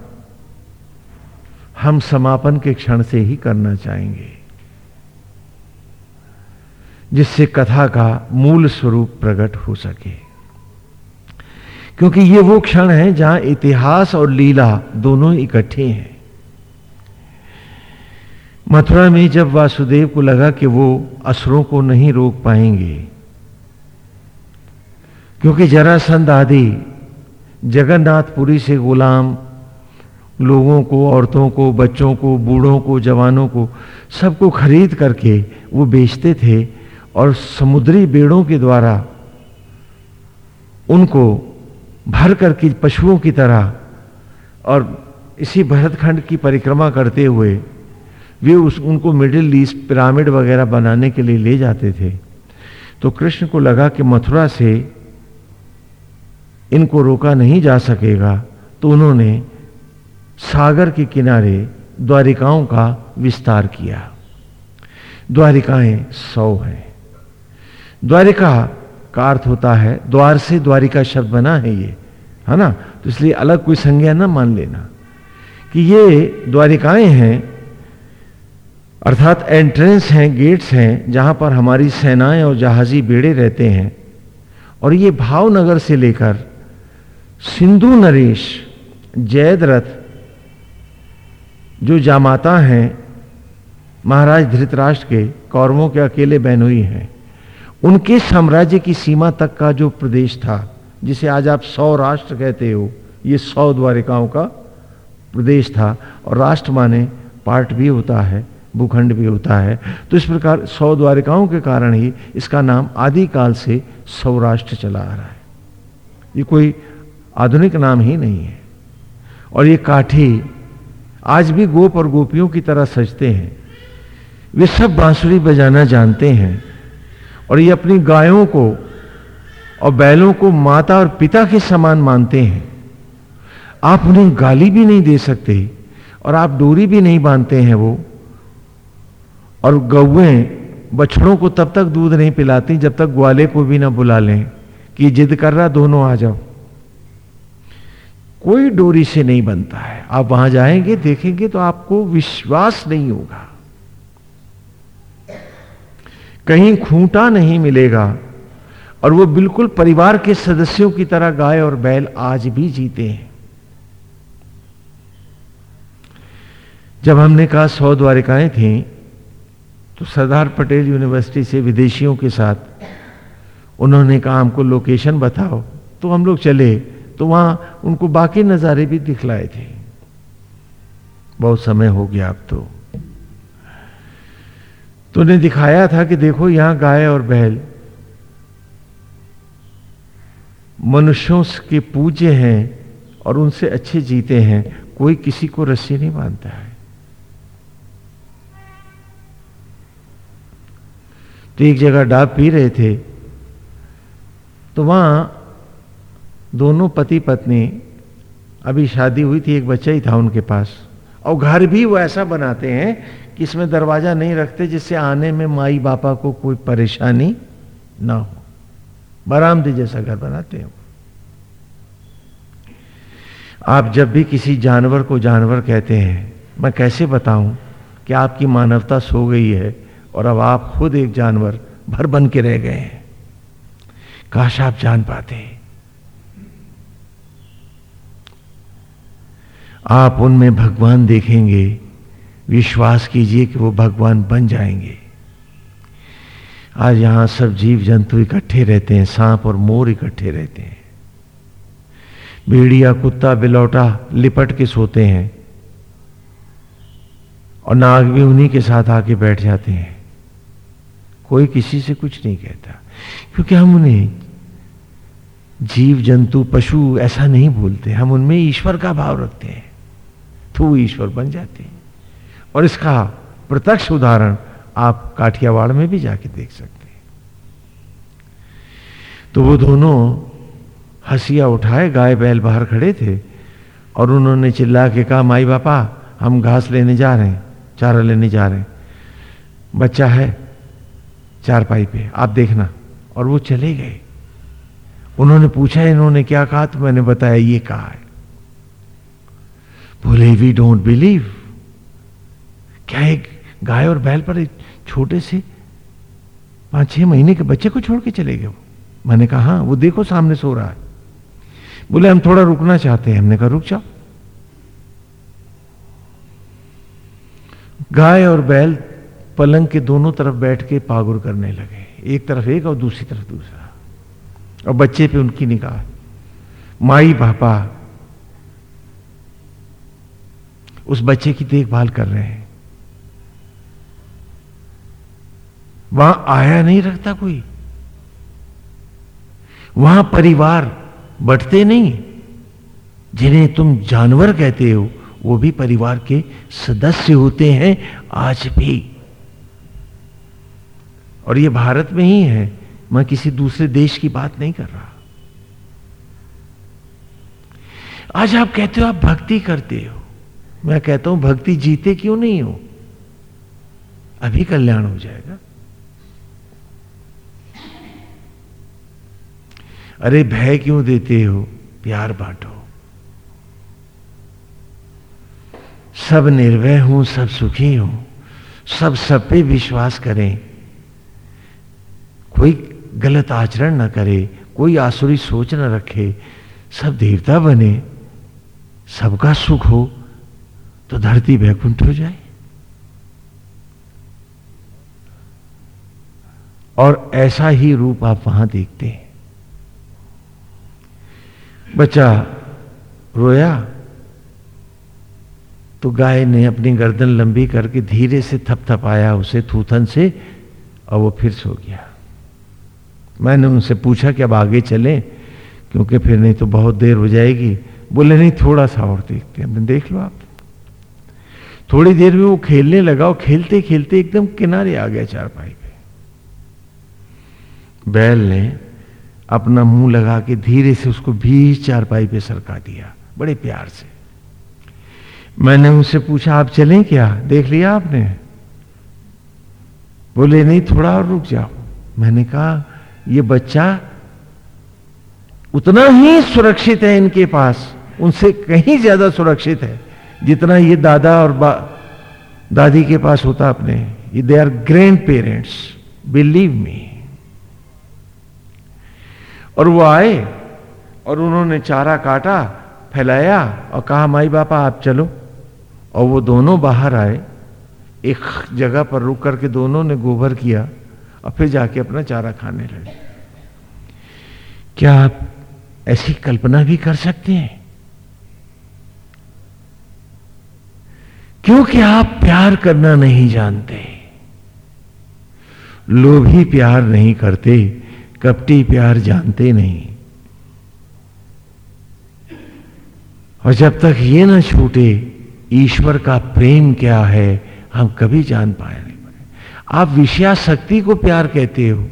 हम समापन के क्षण से ही करना चाहेंगे, जिससे कथा का मूल स्वरूप प्रकट हो सके। क्योंकि ये वो क्षण है जहाँ इतिहास और लीला दोनों इकट्ठे हैं। मथुरा में जब वासुदेव को लगा कि वो असुरों को नहीं रोक पाएँगे, क्योंकि जरासंध आदि जगन्नाथपुरी से गुलाम, लोगों को, औरतों को, बच्चों को, बूढ़ों को, जवानों को सबको खरीद करके वो बेचते थे और समुद्री बेड़ों के द्वारा उनको भर करके पशुओं की तरह और इसी भरतखंड की परिक्रमा करते हुए वे उस, उनको मिडिल ईस्ट पिरामिड वगैरह बनाने के लिए ले जाते थे। तो कृष्ण को लगा कि मथुरा से इनको रोका नहीं जा सकेगा तो उन्होंने सागर के किनारे द्वारिकाओं का विस्तार किया। द्वारिकाएँ सौ हैं। द्वारिका का अर्थ होता है, द्वार से द्वारिका शब्द बना है ये, है ना? तो इसलिए अलग कोई संज्ञा ना मान लेना कि ये द्वारिकाएँ हैं अर्थात एंट्रेंस हैं गेट्स हैं, जहाँ पर हमारी सेनाएँ और जहाजी बेड़े रहते हैं। और ये भावनगर से लेकर सिंधु नरेश, जयद्रथ, जो जामाता हैं, महाराज धृतराष्ट्र के, कौरवों के अकेले बहनोई हैं। उनके साम्राज्य की सीमा तक का जो प्रदेश था, जिसे आज आप सौ राष्ट्र कहते हो, ये सौ द्वारिकाओं का प्रदेश था, और राष्ट्र माने पार्ट भी होता है। भूखंड भी होता है। तो इस प्रकार सौ द्वारिकाओं के कारण ही इसका नाम आदिकाल से सौराष्ट्र चला आ रहा है। ये कोई आधुनिक नाम ही नहीं है। और ये काठी आज भी गोप और गोपियों की तरह सजते हैं। वे सब बांसुरी बजाना जानते हैं और ये अपनी गायों को और बैलों को माता और पिता के समान मानते हैं। आप उन्हें गाली भी नहीं दे सकते और आप डोरी भी नहीं बांधते हैं वो। और गौएँ बछड़ों को तब तक दूध नहीं पिलाती जब तक ग्वाले को भी ना बुला लें कि जिद कर रहा दोनों आ जाओ। कोई डोरी से नहीं बनता है। आप वहाँ जाएँगे, देखेंगे तो आपको विश्वास नहीं होगा। कहीं खूंटा नहीं मिलेगा और वो बिल्कुल परिवार के सदस्यों की तरह गाय और बैल आज भी जीते हैं। जब हमने कहा सौ द्वारिकाएँ थी तो सरदार पटेल यूनिवर्सिटी से विदेशियों के साथ उन्होंने कहा, हमको लोकेशन बताओ। तो हम लोग चले तो वहाँ उनको बाकी नज़ारे भी दिखलाए थे। बहुत समय हो गया अब तो। तो उन्हें दिखाया था कि देखो, यहाँ गाय और बैल, मनुष्यों के पूज्य हैं और उनसे अच्छे जीते हैं। कोई किसी को रस्सी नहीं बांधता है। तो एक जगह डाब पी रहे थे। तो वहाँ दोनों पति पत्नी अभी शादी हुई थी, एक बच्चा ही था उनके पास। और घर भी वो ऐसा बनाते हैं कि इसमें दरवाज़ा नहीं रखते, जिससे आने में माई बापा को कोई परेशानी ना हो। बरामदे जैसा घर बनाते हैं आप जब भी किसी जानवर को जानवर कहते हैं, मैं कैसे बताऊँ कि आपकी मानवता सो गई है? और अब आप खुद एक जानवर भर बन के रह गए हैं। काश आप जान पाते। आप उनमें भगवान देखेंगे, विश्वास कीजिए कि वो भगवान बन जाएँगे। आज यहाँ सब जीव जंतु इकट्ठे रहते हैं, सांप और मोर इकट्ठे रहते हैं। भेड़िया, कुत्ता, बिलौटा लिपट के सोते हैं और नाग भी उन्हीं के साथ आके बैठ जाते हैं। कोई किसी से कुछ नहीं कहता। क्योंकि हम उन्हें जीव जंतु पशु ऐसा नहीं बोलते। हम उनमें ईश्वर का भाव रखते हैं तो ईश्वर बन जाते हैं। और इसका प्रत्यक्ष उदाहरण आप काठियावाड़ में भी जाके देख सकते हैं। तो वो दोनों हंसिया उठाए, गाय बैल बाहर खड़े थे और उन्होंने चिल्ला के कहा, माई बापा, हम घास लेने जा रहे हैं, चारा लेने जा रहे हैं। बच्चा है चार पाई पे, आप देखना। और वो चले गए। उन्होंने पूछा, इन्होंने क्या कहा? तो मैंने बताया, ये कहा है। बोले वी डोंट बिलीव क्या एक गाय और बैल पर छोटे से पाँच छह महीने के बच्चे को छोड़ के चले गए? मैंने कहा हाँ वो देखो, सामने सो रहा है। बोले, हम थोड़ा रुकना चाहते हैं। हमने कहा, रुक जाओ। गाय और बैल पलंग के दोनों तरफ़ बैठ के पागुर करने लगे। एक तरफ़ एक और दूसरी तरफ़ दूसरा। और बच्चे पे उनकी निगाह। माई पापा, उस बच्चे की देखभाल कर रहे हैं। वहाँ आया नहीं रखता कोई। वहाँ परिवार बटते नहीं। जिन्हें तुम जानवर कहते हो, वो भी परिवार के सदस्य होते हैं। आज भी और ये भारत में ही है। मैं किसी दूसरे देश की बात नहीं कर रहा। आज आप कहते हो आप भक्ति करते हो। मैं कहता हूँ, भक्ति जीते क्यों नहीं हो? अभी कल्याण हो जाएगा। अरे भय क्यों देते हो? प्यार बांटो। सब निर्भय हूँ, सब सुखी हूँ। सब सब पे विश्वास करें। कोई गलत आचरण न करे, कोई आसुरी सोच न रखे, सब देवता बने, सबका सुख हो तो धरती वैकुंठ हो जाए। और ऐसा ही रूप आप वहाँ देखते हैं। बच्चा रोया तो गाय ने अपनी गर्दन लंबी करके धीरे से थपथपाया, उसे थूथन से, और वो फिर सो गया। मैंने उनसे पूछा कि अब आगे चलें, क्योंकि फिर नहीं तो बहुत देर हो जाएगी। बोले, नहीं थोड़ा सा और देखते हैं। देख लो आप। थोड़ी देर में वो खेलने लगा और खेलते खेलते एकदम किनारे आ गया चारपाई पे। बैल ने अपना मुँह लगा के धीरे से उसको बीच चारपाई पे सरका दिया, बड़े प्यार से। मैंने उनसे पूछा, आप चलें क्या? देख लिया आपने? बोले, नहीं, थोड़ा और रुक जाओ। मैंने कहा ये बच्चा उतना ही सुरक्षित है इनके पास, उनसे कहीं ज़्यादा सुरक्षित है, जितना ये दादा और दादी के पास होता अपने। ये they are grandparents believe me और वो आए और उन्होंने चारा काटा, फैलाया और कहा, माई बापा, आप चलो। और वो दोनों बाहर आए। एक जगह पर रुक करके दोनों ने गोबर किया। और फिर जाके अपना चारा खाने लगे। क्या आप ऐसी कल्पना भी कर सकते हैं? क्योंकि आप प्यार करना नहीं जानते। लोभी प्यार नहीं करते, कपटी प्यार जानते नहीं। और जब तक ये ना छूटे, ईश्वर का प्रेम क्या है, हम कभी जान पाए नहीं आप विषया शक्ति को प्यार कहते हो,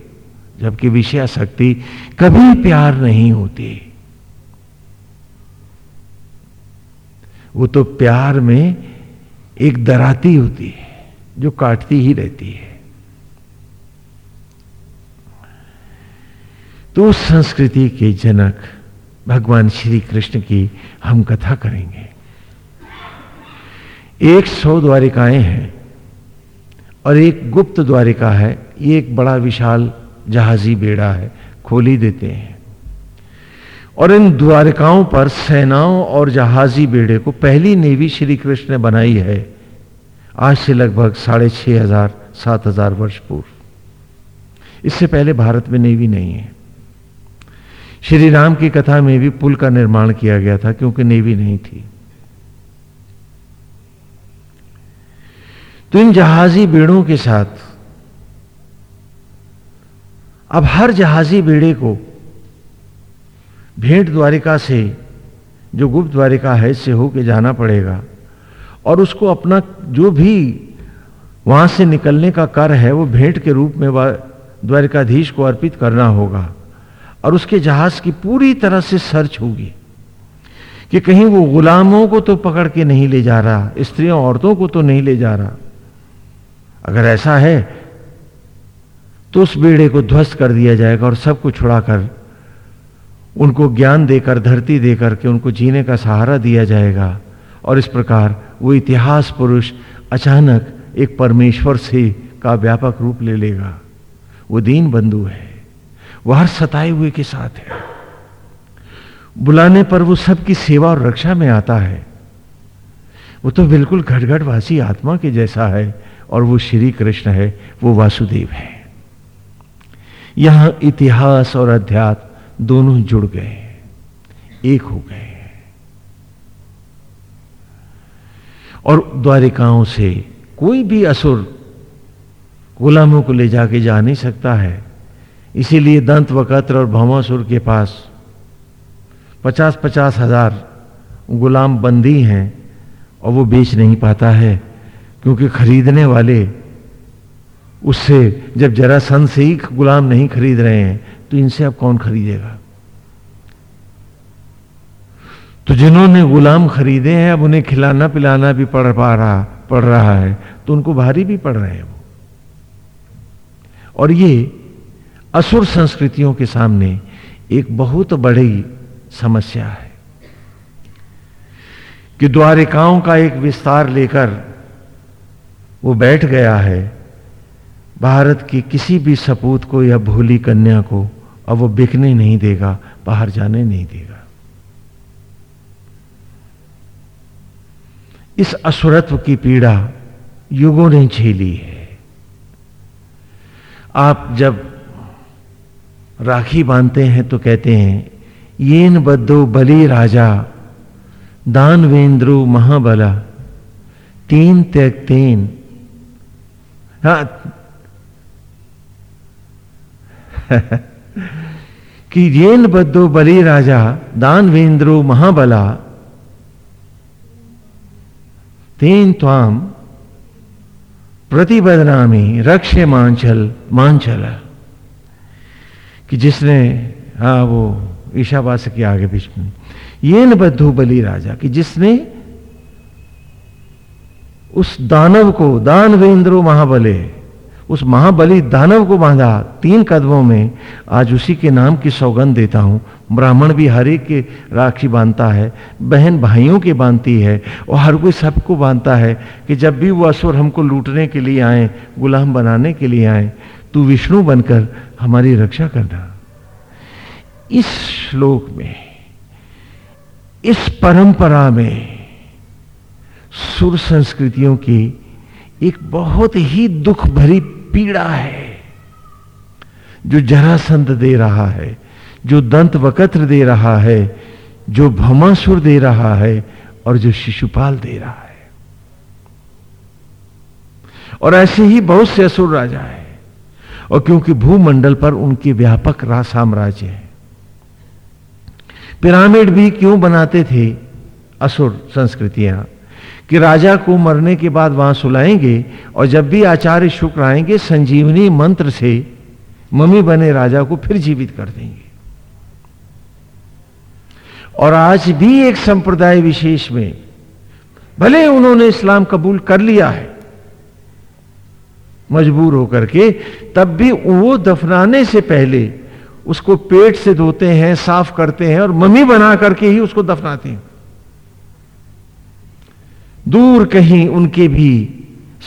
जबकि विषया शक्ति कभी प्यार नहीं होती। वो तो प्यार में एक दराती होती है, जो काटती ही रहती है। तो उस संस्कृति के जनक भगवान श्री कृष्ण की हम कथा करेंगे। एक सौ द्वारिकाएँ हैं। और एक गुप्त द्वारिका है, ये एक बड़ा विशाल जहाजी बेड़ा है, खोली देते हैं। और इन द्वारिकाओं पर सेनाओं और जहाजी बेड़े को पहली नेवी श्री कृष्ण ने बनाई है, आज से लगभग साढ़े छह हज़ार, सात हज़ार वर्ष पूर्व। इससे पहले भारत में नेवी नहीं है। श्री राम की कथा में भी पुल का निर्माण किया गया था, क्योंकि नेवी नहीं थी। तो इन जहाजी बेड़ों के साथ। अब हर जहाजी बेड़े को भेंट द्वारिका से, जो गुप्त द्वारिका है, इससे होके जाना पड़ेगा। और उसको अपना जो भी वहाँ से निकलने का कर है, वो भेंट के रूप में द्वारिकाधीश को अर्पित करना होगा। और उसके जहाज़ की पूरी तरह से सर्च होगी कि कहीं वो गुलामों को तो पकड़ के नहीं ले जा रहा, स्त्रियों औरतों को तो नहीं ले जा रहा। अगर ऐसा है तो उस बेड़े को ध्वस्त कर दिया जाएगा और सबको छुड़ाकर उनको ज्ञान देकर, धरती देकर के उनको जीने का सहारा दिया जाएगा। और इस प्रकार वो इतिहास पुरुष अचानक एक परमेश्वर से का व्यापक रूप ले लेगा। वो दीन बंधु है। वह हर सताए हुए के साथ है। बुलाने पर वो सबकी सेवा और रक्षा में आता है। वो तो बिल्कुल घटघटवासी आत्मा के जैसा है। और वो श्री कृष्ण है, वो वासुदेव है। यहाँ इतिहास और अध्यात्म दोनों जुड़ गए, एक हो गए। और द्वारिकाओं से कोई भी असुर गुलामों को ले जाके जा नहीं सकता है। इसीलिए दंत वकत्र और भौमासुर के पास पचास पचास हज़ार गुलाम बंदी हैं और वो बेच नहीं पाता है। क्योंकि खरीदने वाले उससे जब जरा सन से ही गुलाम नहीं खरीद रहे हैं तो इनसे अब कौन खरीदेगा? तो जिन्होंने गुलाम खरीदे हैं, अब उन्हें खिलाना पिलाना भी पड़ पा रहा, पड़ रहा है तो उनको भारी भी पड़ रहे हैं वो। और ये असुर संस्कृतियों के सामने एक बहुत बड़ी समस्या है कि द्वारिकाओं का एक विस्तार लेकर वो बैठ गया है। भारत की किसी भी सपूत को या भोली कन्या को अब वो बिकने नहीं देगा, बाहर जाने नहीं देगा। इस असुरत्व की पीड़ा युगों ने झेली है। आप जब राखी बांधते हैं तो कहते हैं, येन बद्धो बलि राजा, दानवेंद्रो महाबला, तीन त्यक तेन हाँ कि येन बद्धो बलि राजा, दानवेंद्रो महाबला, तेन त्वाम प्रतिबदनामी रक्ष्य मांचल मांचल। कि जिसने हाँ वो ईशावास के आगे बीच में ये न बद्धो बलि राजा, कि जिसने उस दानव को, दानवेंद्रो महाबले, उस महाबली दानव को बांधा तीन कदमों में। आज उसी के नाम की सौगंध देता हूँ। ब्राह्मण भी हर एक के राखी बांधता है, बहन भाइयों के बांधती है, और हर कोई सबको बांधता है कि जब भी वो असुर हमको लूटने के लिए आए, गुलाम बनाने के लिए आए, तू विष्णु बनकर हमारी रक्षा करना। इस श्लोक में, इस परंपरा में सुर संस्कृतियों की एक बहुत ही दुख भरी पीड़ा है, जो जरासंध दे रहा है, जो दंत वकत्र दे रहा है, जो भमासुर दे रहा है और जो शिशुपाल दे रहा है। और ऐसे ही बहुत से असुर राजा है, और क्योंकि भूमंडल पर उनके व्यापक साम्राज्य है, पिरामिड भी क्यों बनाते थे असुर संस्कृतियाँ? कि राजा को मरने के बाद वहाँ सुलाएँगे और जब भी आचार्य शुक्र आएँगे, संजीवनी मंत्र से मम्मी बने राजा को फिर जीवित कर देंगे। और आज भी एक संप्रदाय विशेष में भले उन्होंने इस्लाम कबूल कर लिया है, मजबूर होकर के, तब भी वो दफनाने से पहले उसको पेट से धोते हैं, साफ़ करते हैं और मम्मी बना करके ही उसको दफनाते हैं। दूर कहीं उनके भी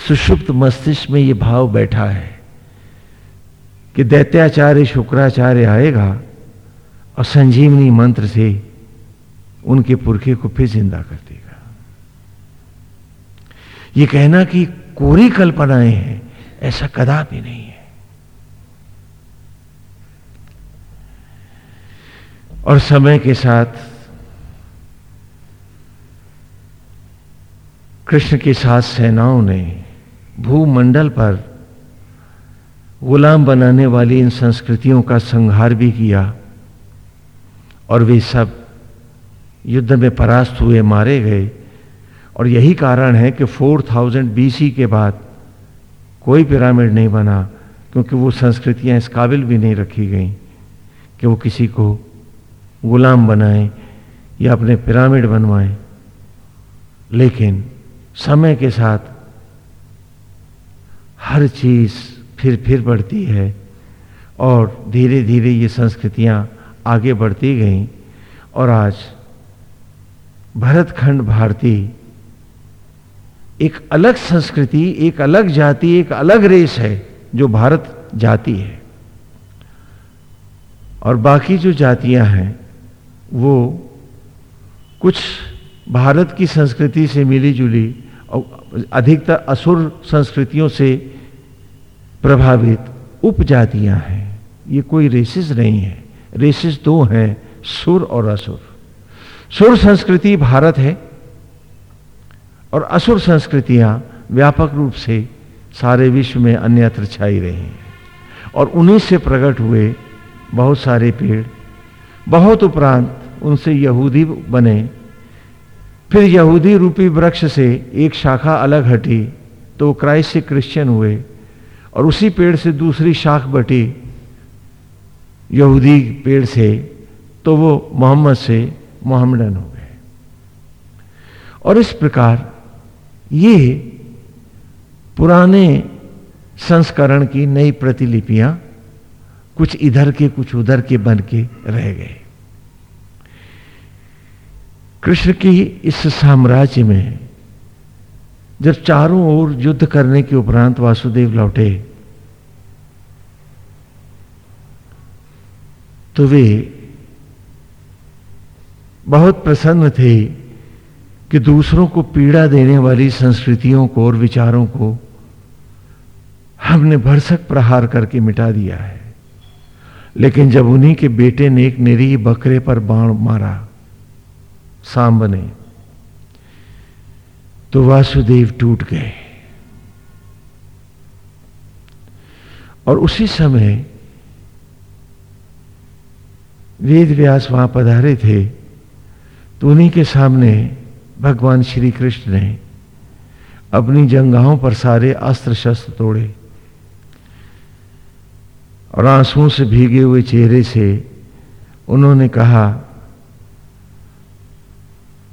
सुषुप्त मस्तिष्क में यह भाव बैठा है कि दैत्याचार्य शुक्राचार्य आएगा और संजीवनी मंत्र से उनके पुरखे को फिर ज़िंदा कर देगा। यह कहना कि कोरी कल्पनाएँ हैं, ऐसा कदापि नहीं है। और समय के साथ कृष्ण के साथ सेनाओं ने भूमंडल पर गुलाम बनाने वाली इन संस्कृतियों का संहार भी किया और वे सब युद्ध में परास्त हुए, मारे गए। और यही कारण है कि 4000 बीसी के बाद कोई पिरामिड नहीं बना, क्योंकि वो संस्कृतियाँ इस काबिल भी नहीं रखी गई कि वो किसी को गुलाम बनाएँ या अपने पिरामिड बनवाएँ। लेकिन समय के साथ हर चीज़ फिर फिर बढ़ती है और धीरे धीरे ये संस्कृतियाँ आगे बढ़ती गईं। और आज भरतखंड भारती एक अलग संस्कृति, एक अलग जाति, एक अलग रेस है जो भारत जाति है। और बाकी जो जातियाँ हैं, वो कुछ भारत की संस्कृति से मिली जुली अधिकतर असुर संस्कृतियों से प्रभावित उपजातियाँ हैं। ये कोई रेसिस नहीं है। रेसिस दो हैं, सुर और असुर। सुर संस्कृति भारत है और असुर संस्कृतियाँ व्यापक रूप से सारे विश्व में अन्यत्र छाई रही हैं और उन्हीं से प्रकट हुए बहुत सारे पेड़, बहुत उपरांत उनसे यहूदी बने फिर यहूदी रूपी वृक्ष से एक शाखा अलग हटी तो क्राइस्ट से क्रिश्चियन हुए, और उसी पेड़ से दूसरी शाख बटी यहूदी पेड़ से तो वो मोहम्मद से मोहम्मदन हो गए। और इस प्रकार ये पुराने संस्करण की नई प्रतिलिपियाँ कुछ इधर के, कुछ उधर के बन के रह गए। कृष्ण की इस साम्राज्य में जब चारों ओर युद्ध करने के उपरांत वासुदेव लौटे तो वे बहुत प्रसन्न थे कि दूसरों को पीड़ा देने वाली संस्कृतियों को और विचारों को हमने भरसक प्रहार करके मिटा दिया है। लेकिन जब उन्हीं के बेटे ने एक निरीह बकरे पर बाण मारा सांब ने तो वासुदेव टूट गए। और उसी समय वेद व्यास वहाँ पधारे थे तो उन्हीं के सामने भगवान श्री कृष्ण ने अपनी जंगाहों पर सारे अस्त्र शस्त्र तोड़े और आंसुओं से भीगे हुए चेहरे से उन्होंने कहा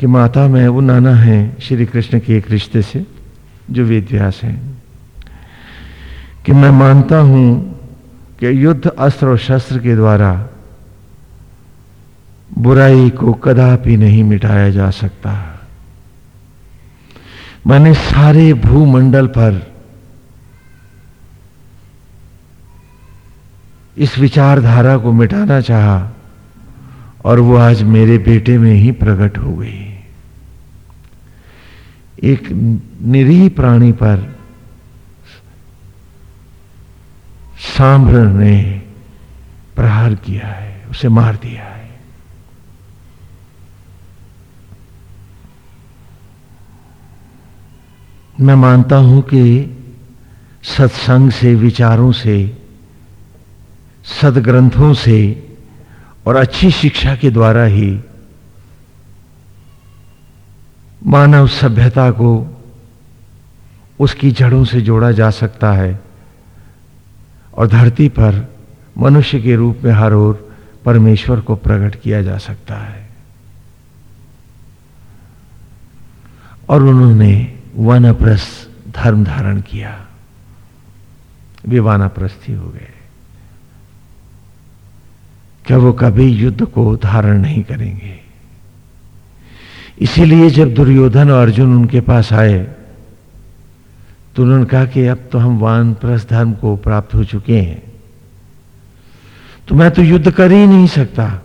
कि माता, में वो नाना है श्री कृष्ण के एक रिश्ते से, जो वेद व्यास है। कि मैं मानता हूँ कि युद्ध अस्त्र और शस्त्र के द्वारा बुराई को कदापि नहीं मिटाया जा सकता। मैंने सारे भूमंडल पर इस विचारधारा को मिटाना चाहा और वो आज मेरे बेटे में ही प्रकट हो गई। एक निरीह प्राणी पर सांभर ने प्रहार किया है, उसे मार दिया है। मैं मानता हूँ कि सत्संग से, विचारों से, सदग्रंथों से और अच्छी शिक्षा के द्वारा ही मानव सभ्यता को उसकी जड़ों से जोड़ा जा सकता है और धरती पर मनुष्य के रूप में हर ओर परमेश्वर को प्रकट किया जा सकता है। और उन्होंने वनप्रस्थ धर्म धारण किया। वे वानाप्रस्थी हो गए। क्या वो कभी युद्ध को धारण नहीं करेंगे? इसीलिए जब दुर्योधन और अर्जुन उनके पास आए तो उन्होंने कहा कि अब तो हम वानप्रस्थ धर्म को प्राप्त हो चुके हैं। तो मैं तो युद्ध कर ही नहीं सकता।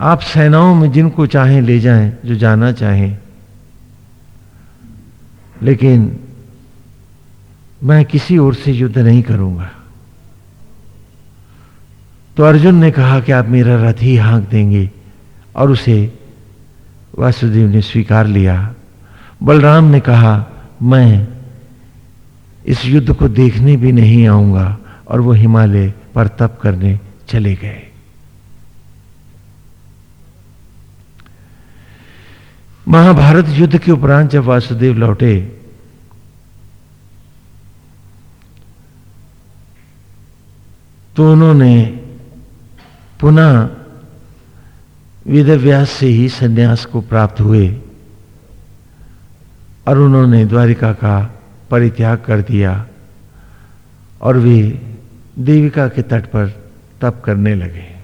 आप सेनाओं में जिनको चाहें ले जाएँ, जो जाना चाहें। लेकिन मैं किसी ओर से युद्ध नहीं करूँगा। तो अर्जुन ने कहा कि आप मेरा रथ ही हाँक देंगे। और उसे वासुदेव ने स्वीकार लिया। बलराम ने कहा, मैं इस युद्ध को देखने भी नहीं आऊँगा। और वो हिमालय पर तप करने चले गए। महाभारत युद्ध के उपरांत जब वासुदेव लौटे तो उन्होंने पुनः वेदव्यास से ही सन्यास को प्राप्त हुए और उन्होंने द्वारिका का परित्याग कर दिया और वे देविका के तट पर तप करने लगे।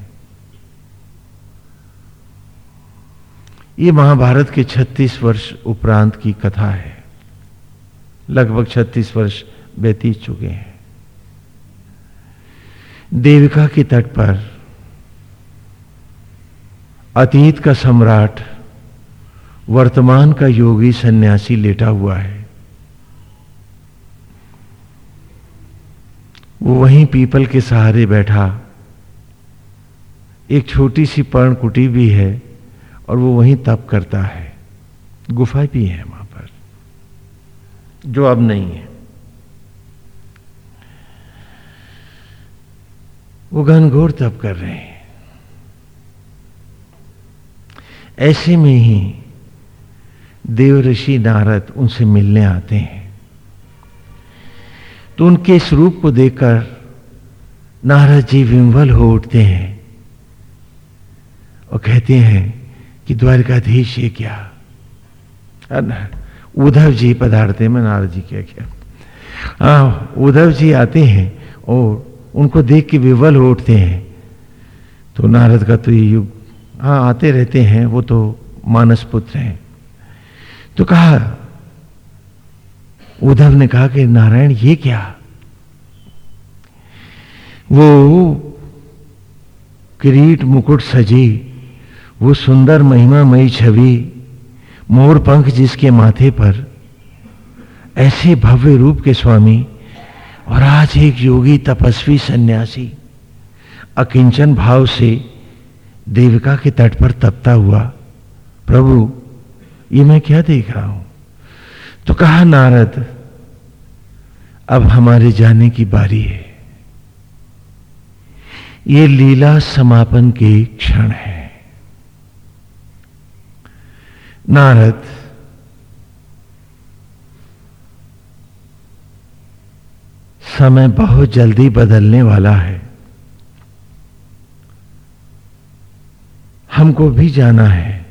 ये महाभारत के 36 वर्ष उपरांत की कथा है। लगभग 36 वर्ष व्यतीत चुके हैं। देविका के तट पर अतीत का सम्राट, वर्तमान का योगी सन्यासी लेटा हुआ है। वो वहीं पीपल के सहारे बैठा। एक छोटी सी पर्ण कुटी भी है और वो वहीं तप करता है। गुफा भी है वहाँ पर, जो अब नहीं है। वो घनघोर तप कर रहे हैं। ऐसे में ही देव ऋषि नारद उनसे मिलने आते हैं। तो उनके इस रूप को देखकर नारद जी विम्बल हो उठते हैं और कहते हैं कि द्वारकाधीश ये क्या? उद्धव जी पधारते में नारद जी क्या क्या हाँ उद्धव जी आते हैं और उनको देख के विवल हो उठते हैं। तो नारद का तो ये युग हाँ आते रहते हैं, वो तो मानस पुत्र हैं। तो कहा, उद्धव ने कहा कि नारायण, ये क्या? वो किरीट मुकुट सजी, वो सुंदर महिमामयी छवि, मोर पंख जिसके माथे पर, ऐसे भव्य रूप के स्वामी, और आज एक योगी तपस्वी सन्यासी, अकिंचन भाव से देविका के तट पर तपता हुआ, प्रभु, ये मैं क्या देख रहा हूँ? तो कहा, नारद, अब हमारे जाने की बारी है। ये लीला समापन के क्षण है। नारद, समय बहुत जल्दी बदलने वाला है। हमको भी जाना है।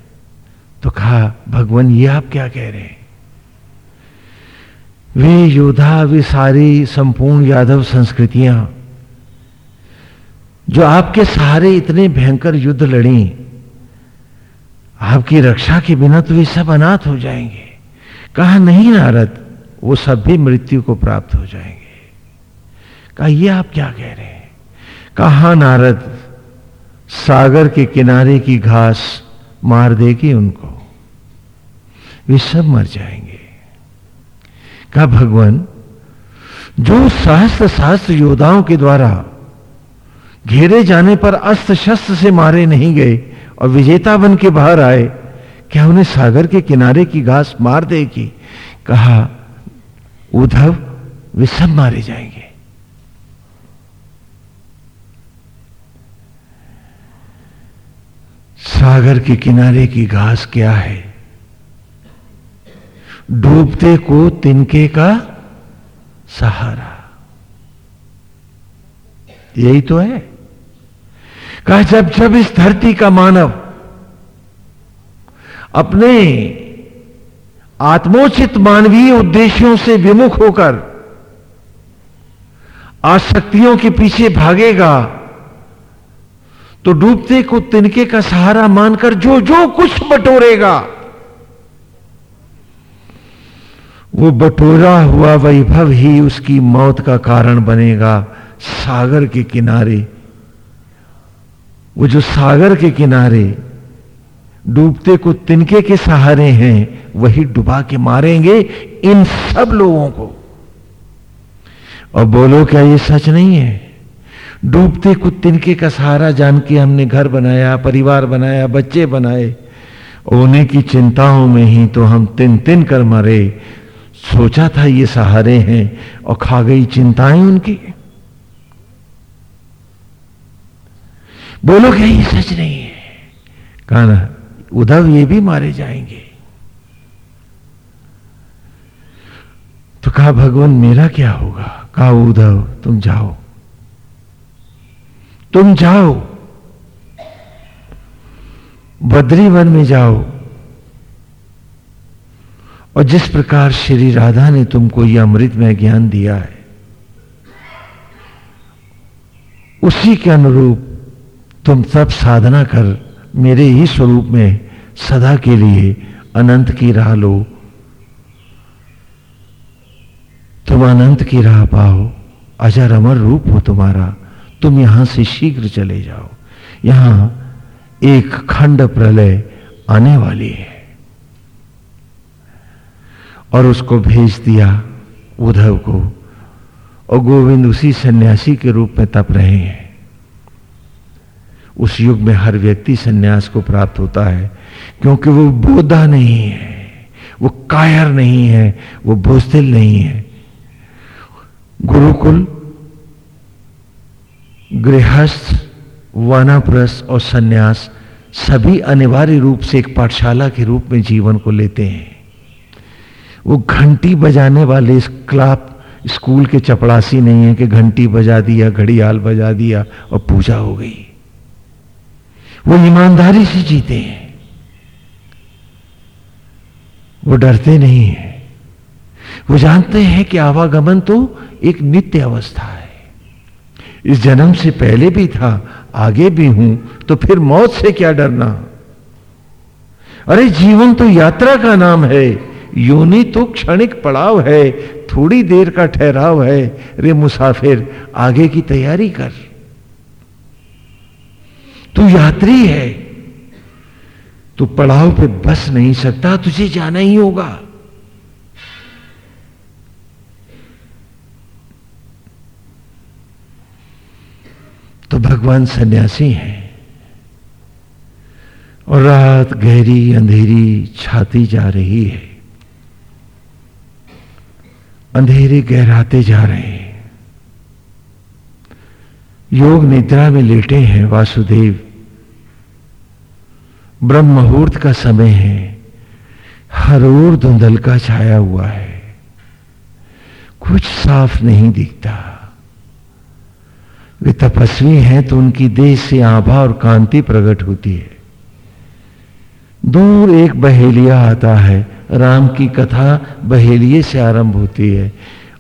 तो कहा, भगवान, ये आप क्या कह रहे हैं? वे योद्धा, वे सारी संपूर्ण यादव संस्कृतियाँ, जो आपके सहारे इतने भयंकर युद्ध लड़ी, आपकी रक्षा के बिना तो वे सब अनाथ हो जाएँगे। कहा, नहीं नारद, वो सब भी मृत्यु को प्राप्त हो जाएँगे। कहा, ये आप क्या कह रहे हैं? कहा नारद सागर के किनारे की घास मार देगी उनको। वे सब मर जाएँगे। कहा, भगवान, जो सहस्त्र सहस्त्र योद्धाओं के द्वारा घेरे जाने पर अस्त्र शस्त्र से मारे नहीं गए और विजेता बन के बाहर आए, क्या उन्हें सागर के किनारे की घास मार देगी? कहा, उद्धव, वे सब मारे जाएँगे। सागर के किनारे की घास क्या है? डूबते को तिनके का सहारा। यही तो है। कहा, जब जब इस धरती का मानव अपने आत्मोचित मानवीय उद्देश्यों से विमुख होकर आसक्तियों के पीछे भागेगा तो डूबते को तिनके का सहारा मानकर जो जो कुछ बटोरेगा, वो बटोरा हुआ वैभव ही उसकी मौत का कारण बनेगा सागर के किनारे। वो जो सागर के किनारे डूबते को तिनके के सहारे हैं, वही डुबा के मारेंगे इन सब लोगों को। और बोलो, क्या ये सच नहीं है? डूबते कुछ तिनके का सहारा जान के हमने घर बनाया, परिवार बनाया, बच्चे बनाए। उन्हीं की चिंताओं में ही तो हम तिन तिन कर मरे। सोचा था ये सहारे हैं और खा गई चिंताएँ उनकी। बोलो क्या ये सच नहीं है? कहा ना उद्धव ये भी मारे जाएँगे। तो कहा, भगवान, मेरा क्या होगा? कहा उद्धव तुम जाओ। तुम जाओ। बद्री वन में जाओ। और जिस प्रकार श्री राधा ने तुमको यह अमृत में ज्ञान दिया है, उसी के अनुरूप तुम सब साधना कर मेरे ही स्वरूप में सदा के लिए अनंत की राह लो। तुम अनंत की राह पाओ। अजर अमर रूप हो तुम्हारा। तुम यहाँ से शीघ्र चले जाओ। यहाँ एक खंड प्रलय आने वाली है। और उसको भेज दिया उद्धव को, और गोविंद उसी सन्यासी के रूप में तप रहे हैं। उस युग में हर व्यक्ति सन्यास को प्राप्त होता है, क्योंकि वो बोधा नहीं है, वो कायर नहीं है, वो भोस्तिल नहीं है। गुरुकुल गृहस्थ वानाप्रस और सन्यास सभी अनिवार्य रूप से एक पाठशाला के रूप में जीवन को लेते हैं। वो घंटी बजाने वाले इस क्लाप स्कूल के चपड़ासी नहीं है कि घंटी बजा दिया, घड़ियाल बजा दिया और पूजा हो गई। वो ईमानदारी से जीते हैं। वो डरते नहीं है। वो जानते हैं कि आवागमन तो एक नित्य अवस्था है। इस जन्म से पहले भी था, आगे भी हूँ तो फिर मौत से क्या डरना? अरे जीवन तो यात्रा का नाम है, योनि तो क्षणिक पड़ाव है, थोड़ी देर का ठहराव है। रे मुसाफिर, आगे की तैयारी कर। तू यात्री है, तू पड़ाव पे बस नहीं सकता, तुझे जाना ही होगा। तो भगवान सन्यासी हैं। और रात गहरी अंधेरी छाती जा रही है। अंधेरे गहराते जा रहे हैं। योग निद्रा में लेटे हैं वासुदेव। ब्रह्म मुहूर्त का समय है। हर ओर धुंधल का छाया हुआ है। कुछ साफ़ नहीं दिखता। वे तपस्वी हैं तो उनकी देह से आभा और कांति प्रकट होती है। दूर एक बहेलिया आता है। राम की कथा बहेलिए से आरंभ होती है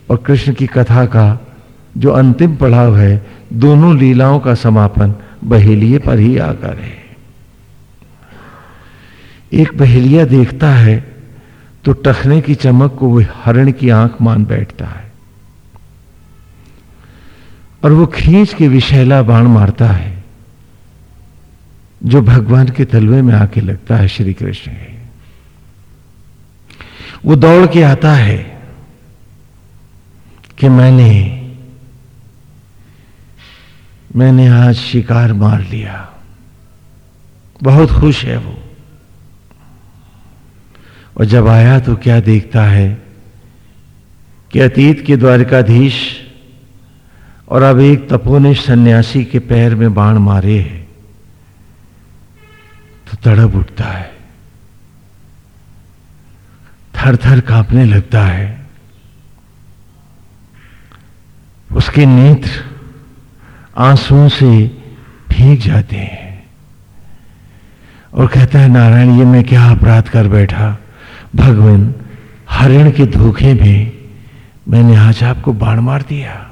और कृष्ण की कथा का जो अंतिम पड़ाव है, दोनों लीलाओं का समापन बहेलिए पर ही आकर है। एक बहेलिया देखता है तो टखने की चमक को वह हरण की आँख मान बैठता है। और वो खींच के विशैला बाण मारता है, जो भगवान के तलवे में आके लगता है श्री कृष्ण के। वो दौड़ के आता है कि मैंने मैंने आज शिकार मार लिया। बहुत खुश है वो। और जब आया तो क्या देखता है कि अतीत के द्वारिकाधीश और अब एक तपोनिष्ठ सन्यासी के पैर में बाण मारे हैं तो तड़प उठता है। थर थर कांपने लगता है। उसके नेत्र आंसुओं से भीग जाते हैं और कहता है, नारायण, ये मैं क्या अपराध कर बैठा? भगवान, हरिण के धोखे में मैंने आज आपको बाण मार दिया।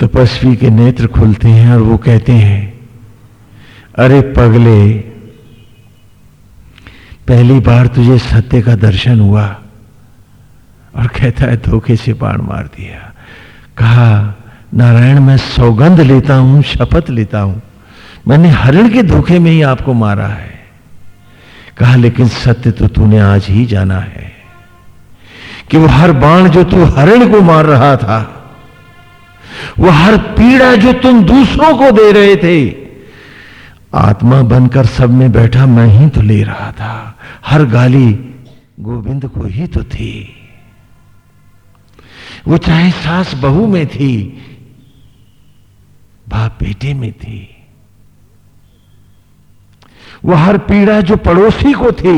तपस्वी के नेत्र खुलते हैं और वो कहते हैं, अरे पगले, पहली बार तुझे सत्य का दर्शन हुआ। और कहता है, धोखे से बाण मार दिया। कहा, नारायण, मैं सौगंध लेता हूँ, शपथ लेता हूँ। मैंने हरिण के धोखे में ही आपको मारा है। कहा, लेकिन सत्य तो तूने आज ही जाना है कि वो हर बाण जो तू हरिण को मार रहा था वो हर पीड़ा जो तुम दूसरों को दे रहे थे, आत्मा बनकर सब में बैठा, मैं ही तो ले रहा था। हर गाली गोविंद को ही तो थी। वो चाहे सास बहू में थी, बाप बेटे में थी। वो हर पीड़ा जो पड़ोसी को थी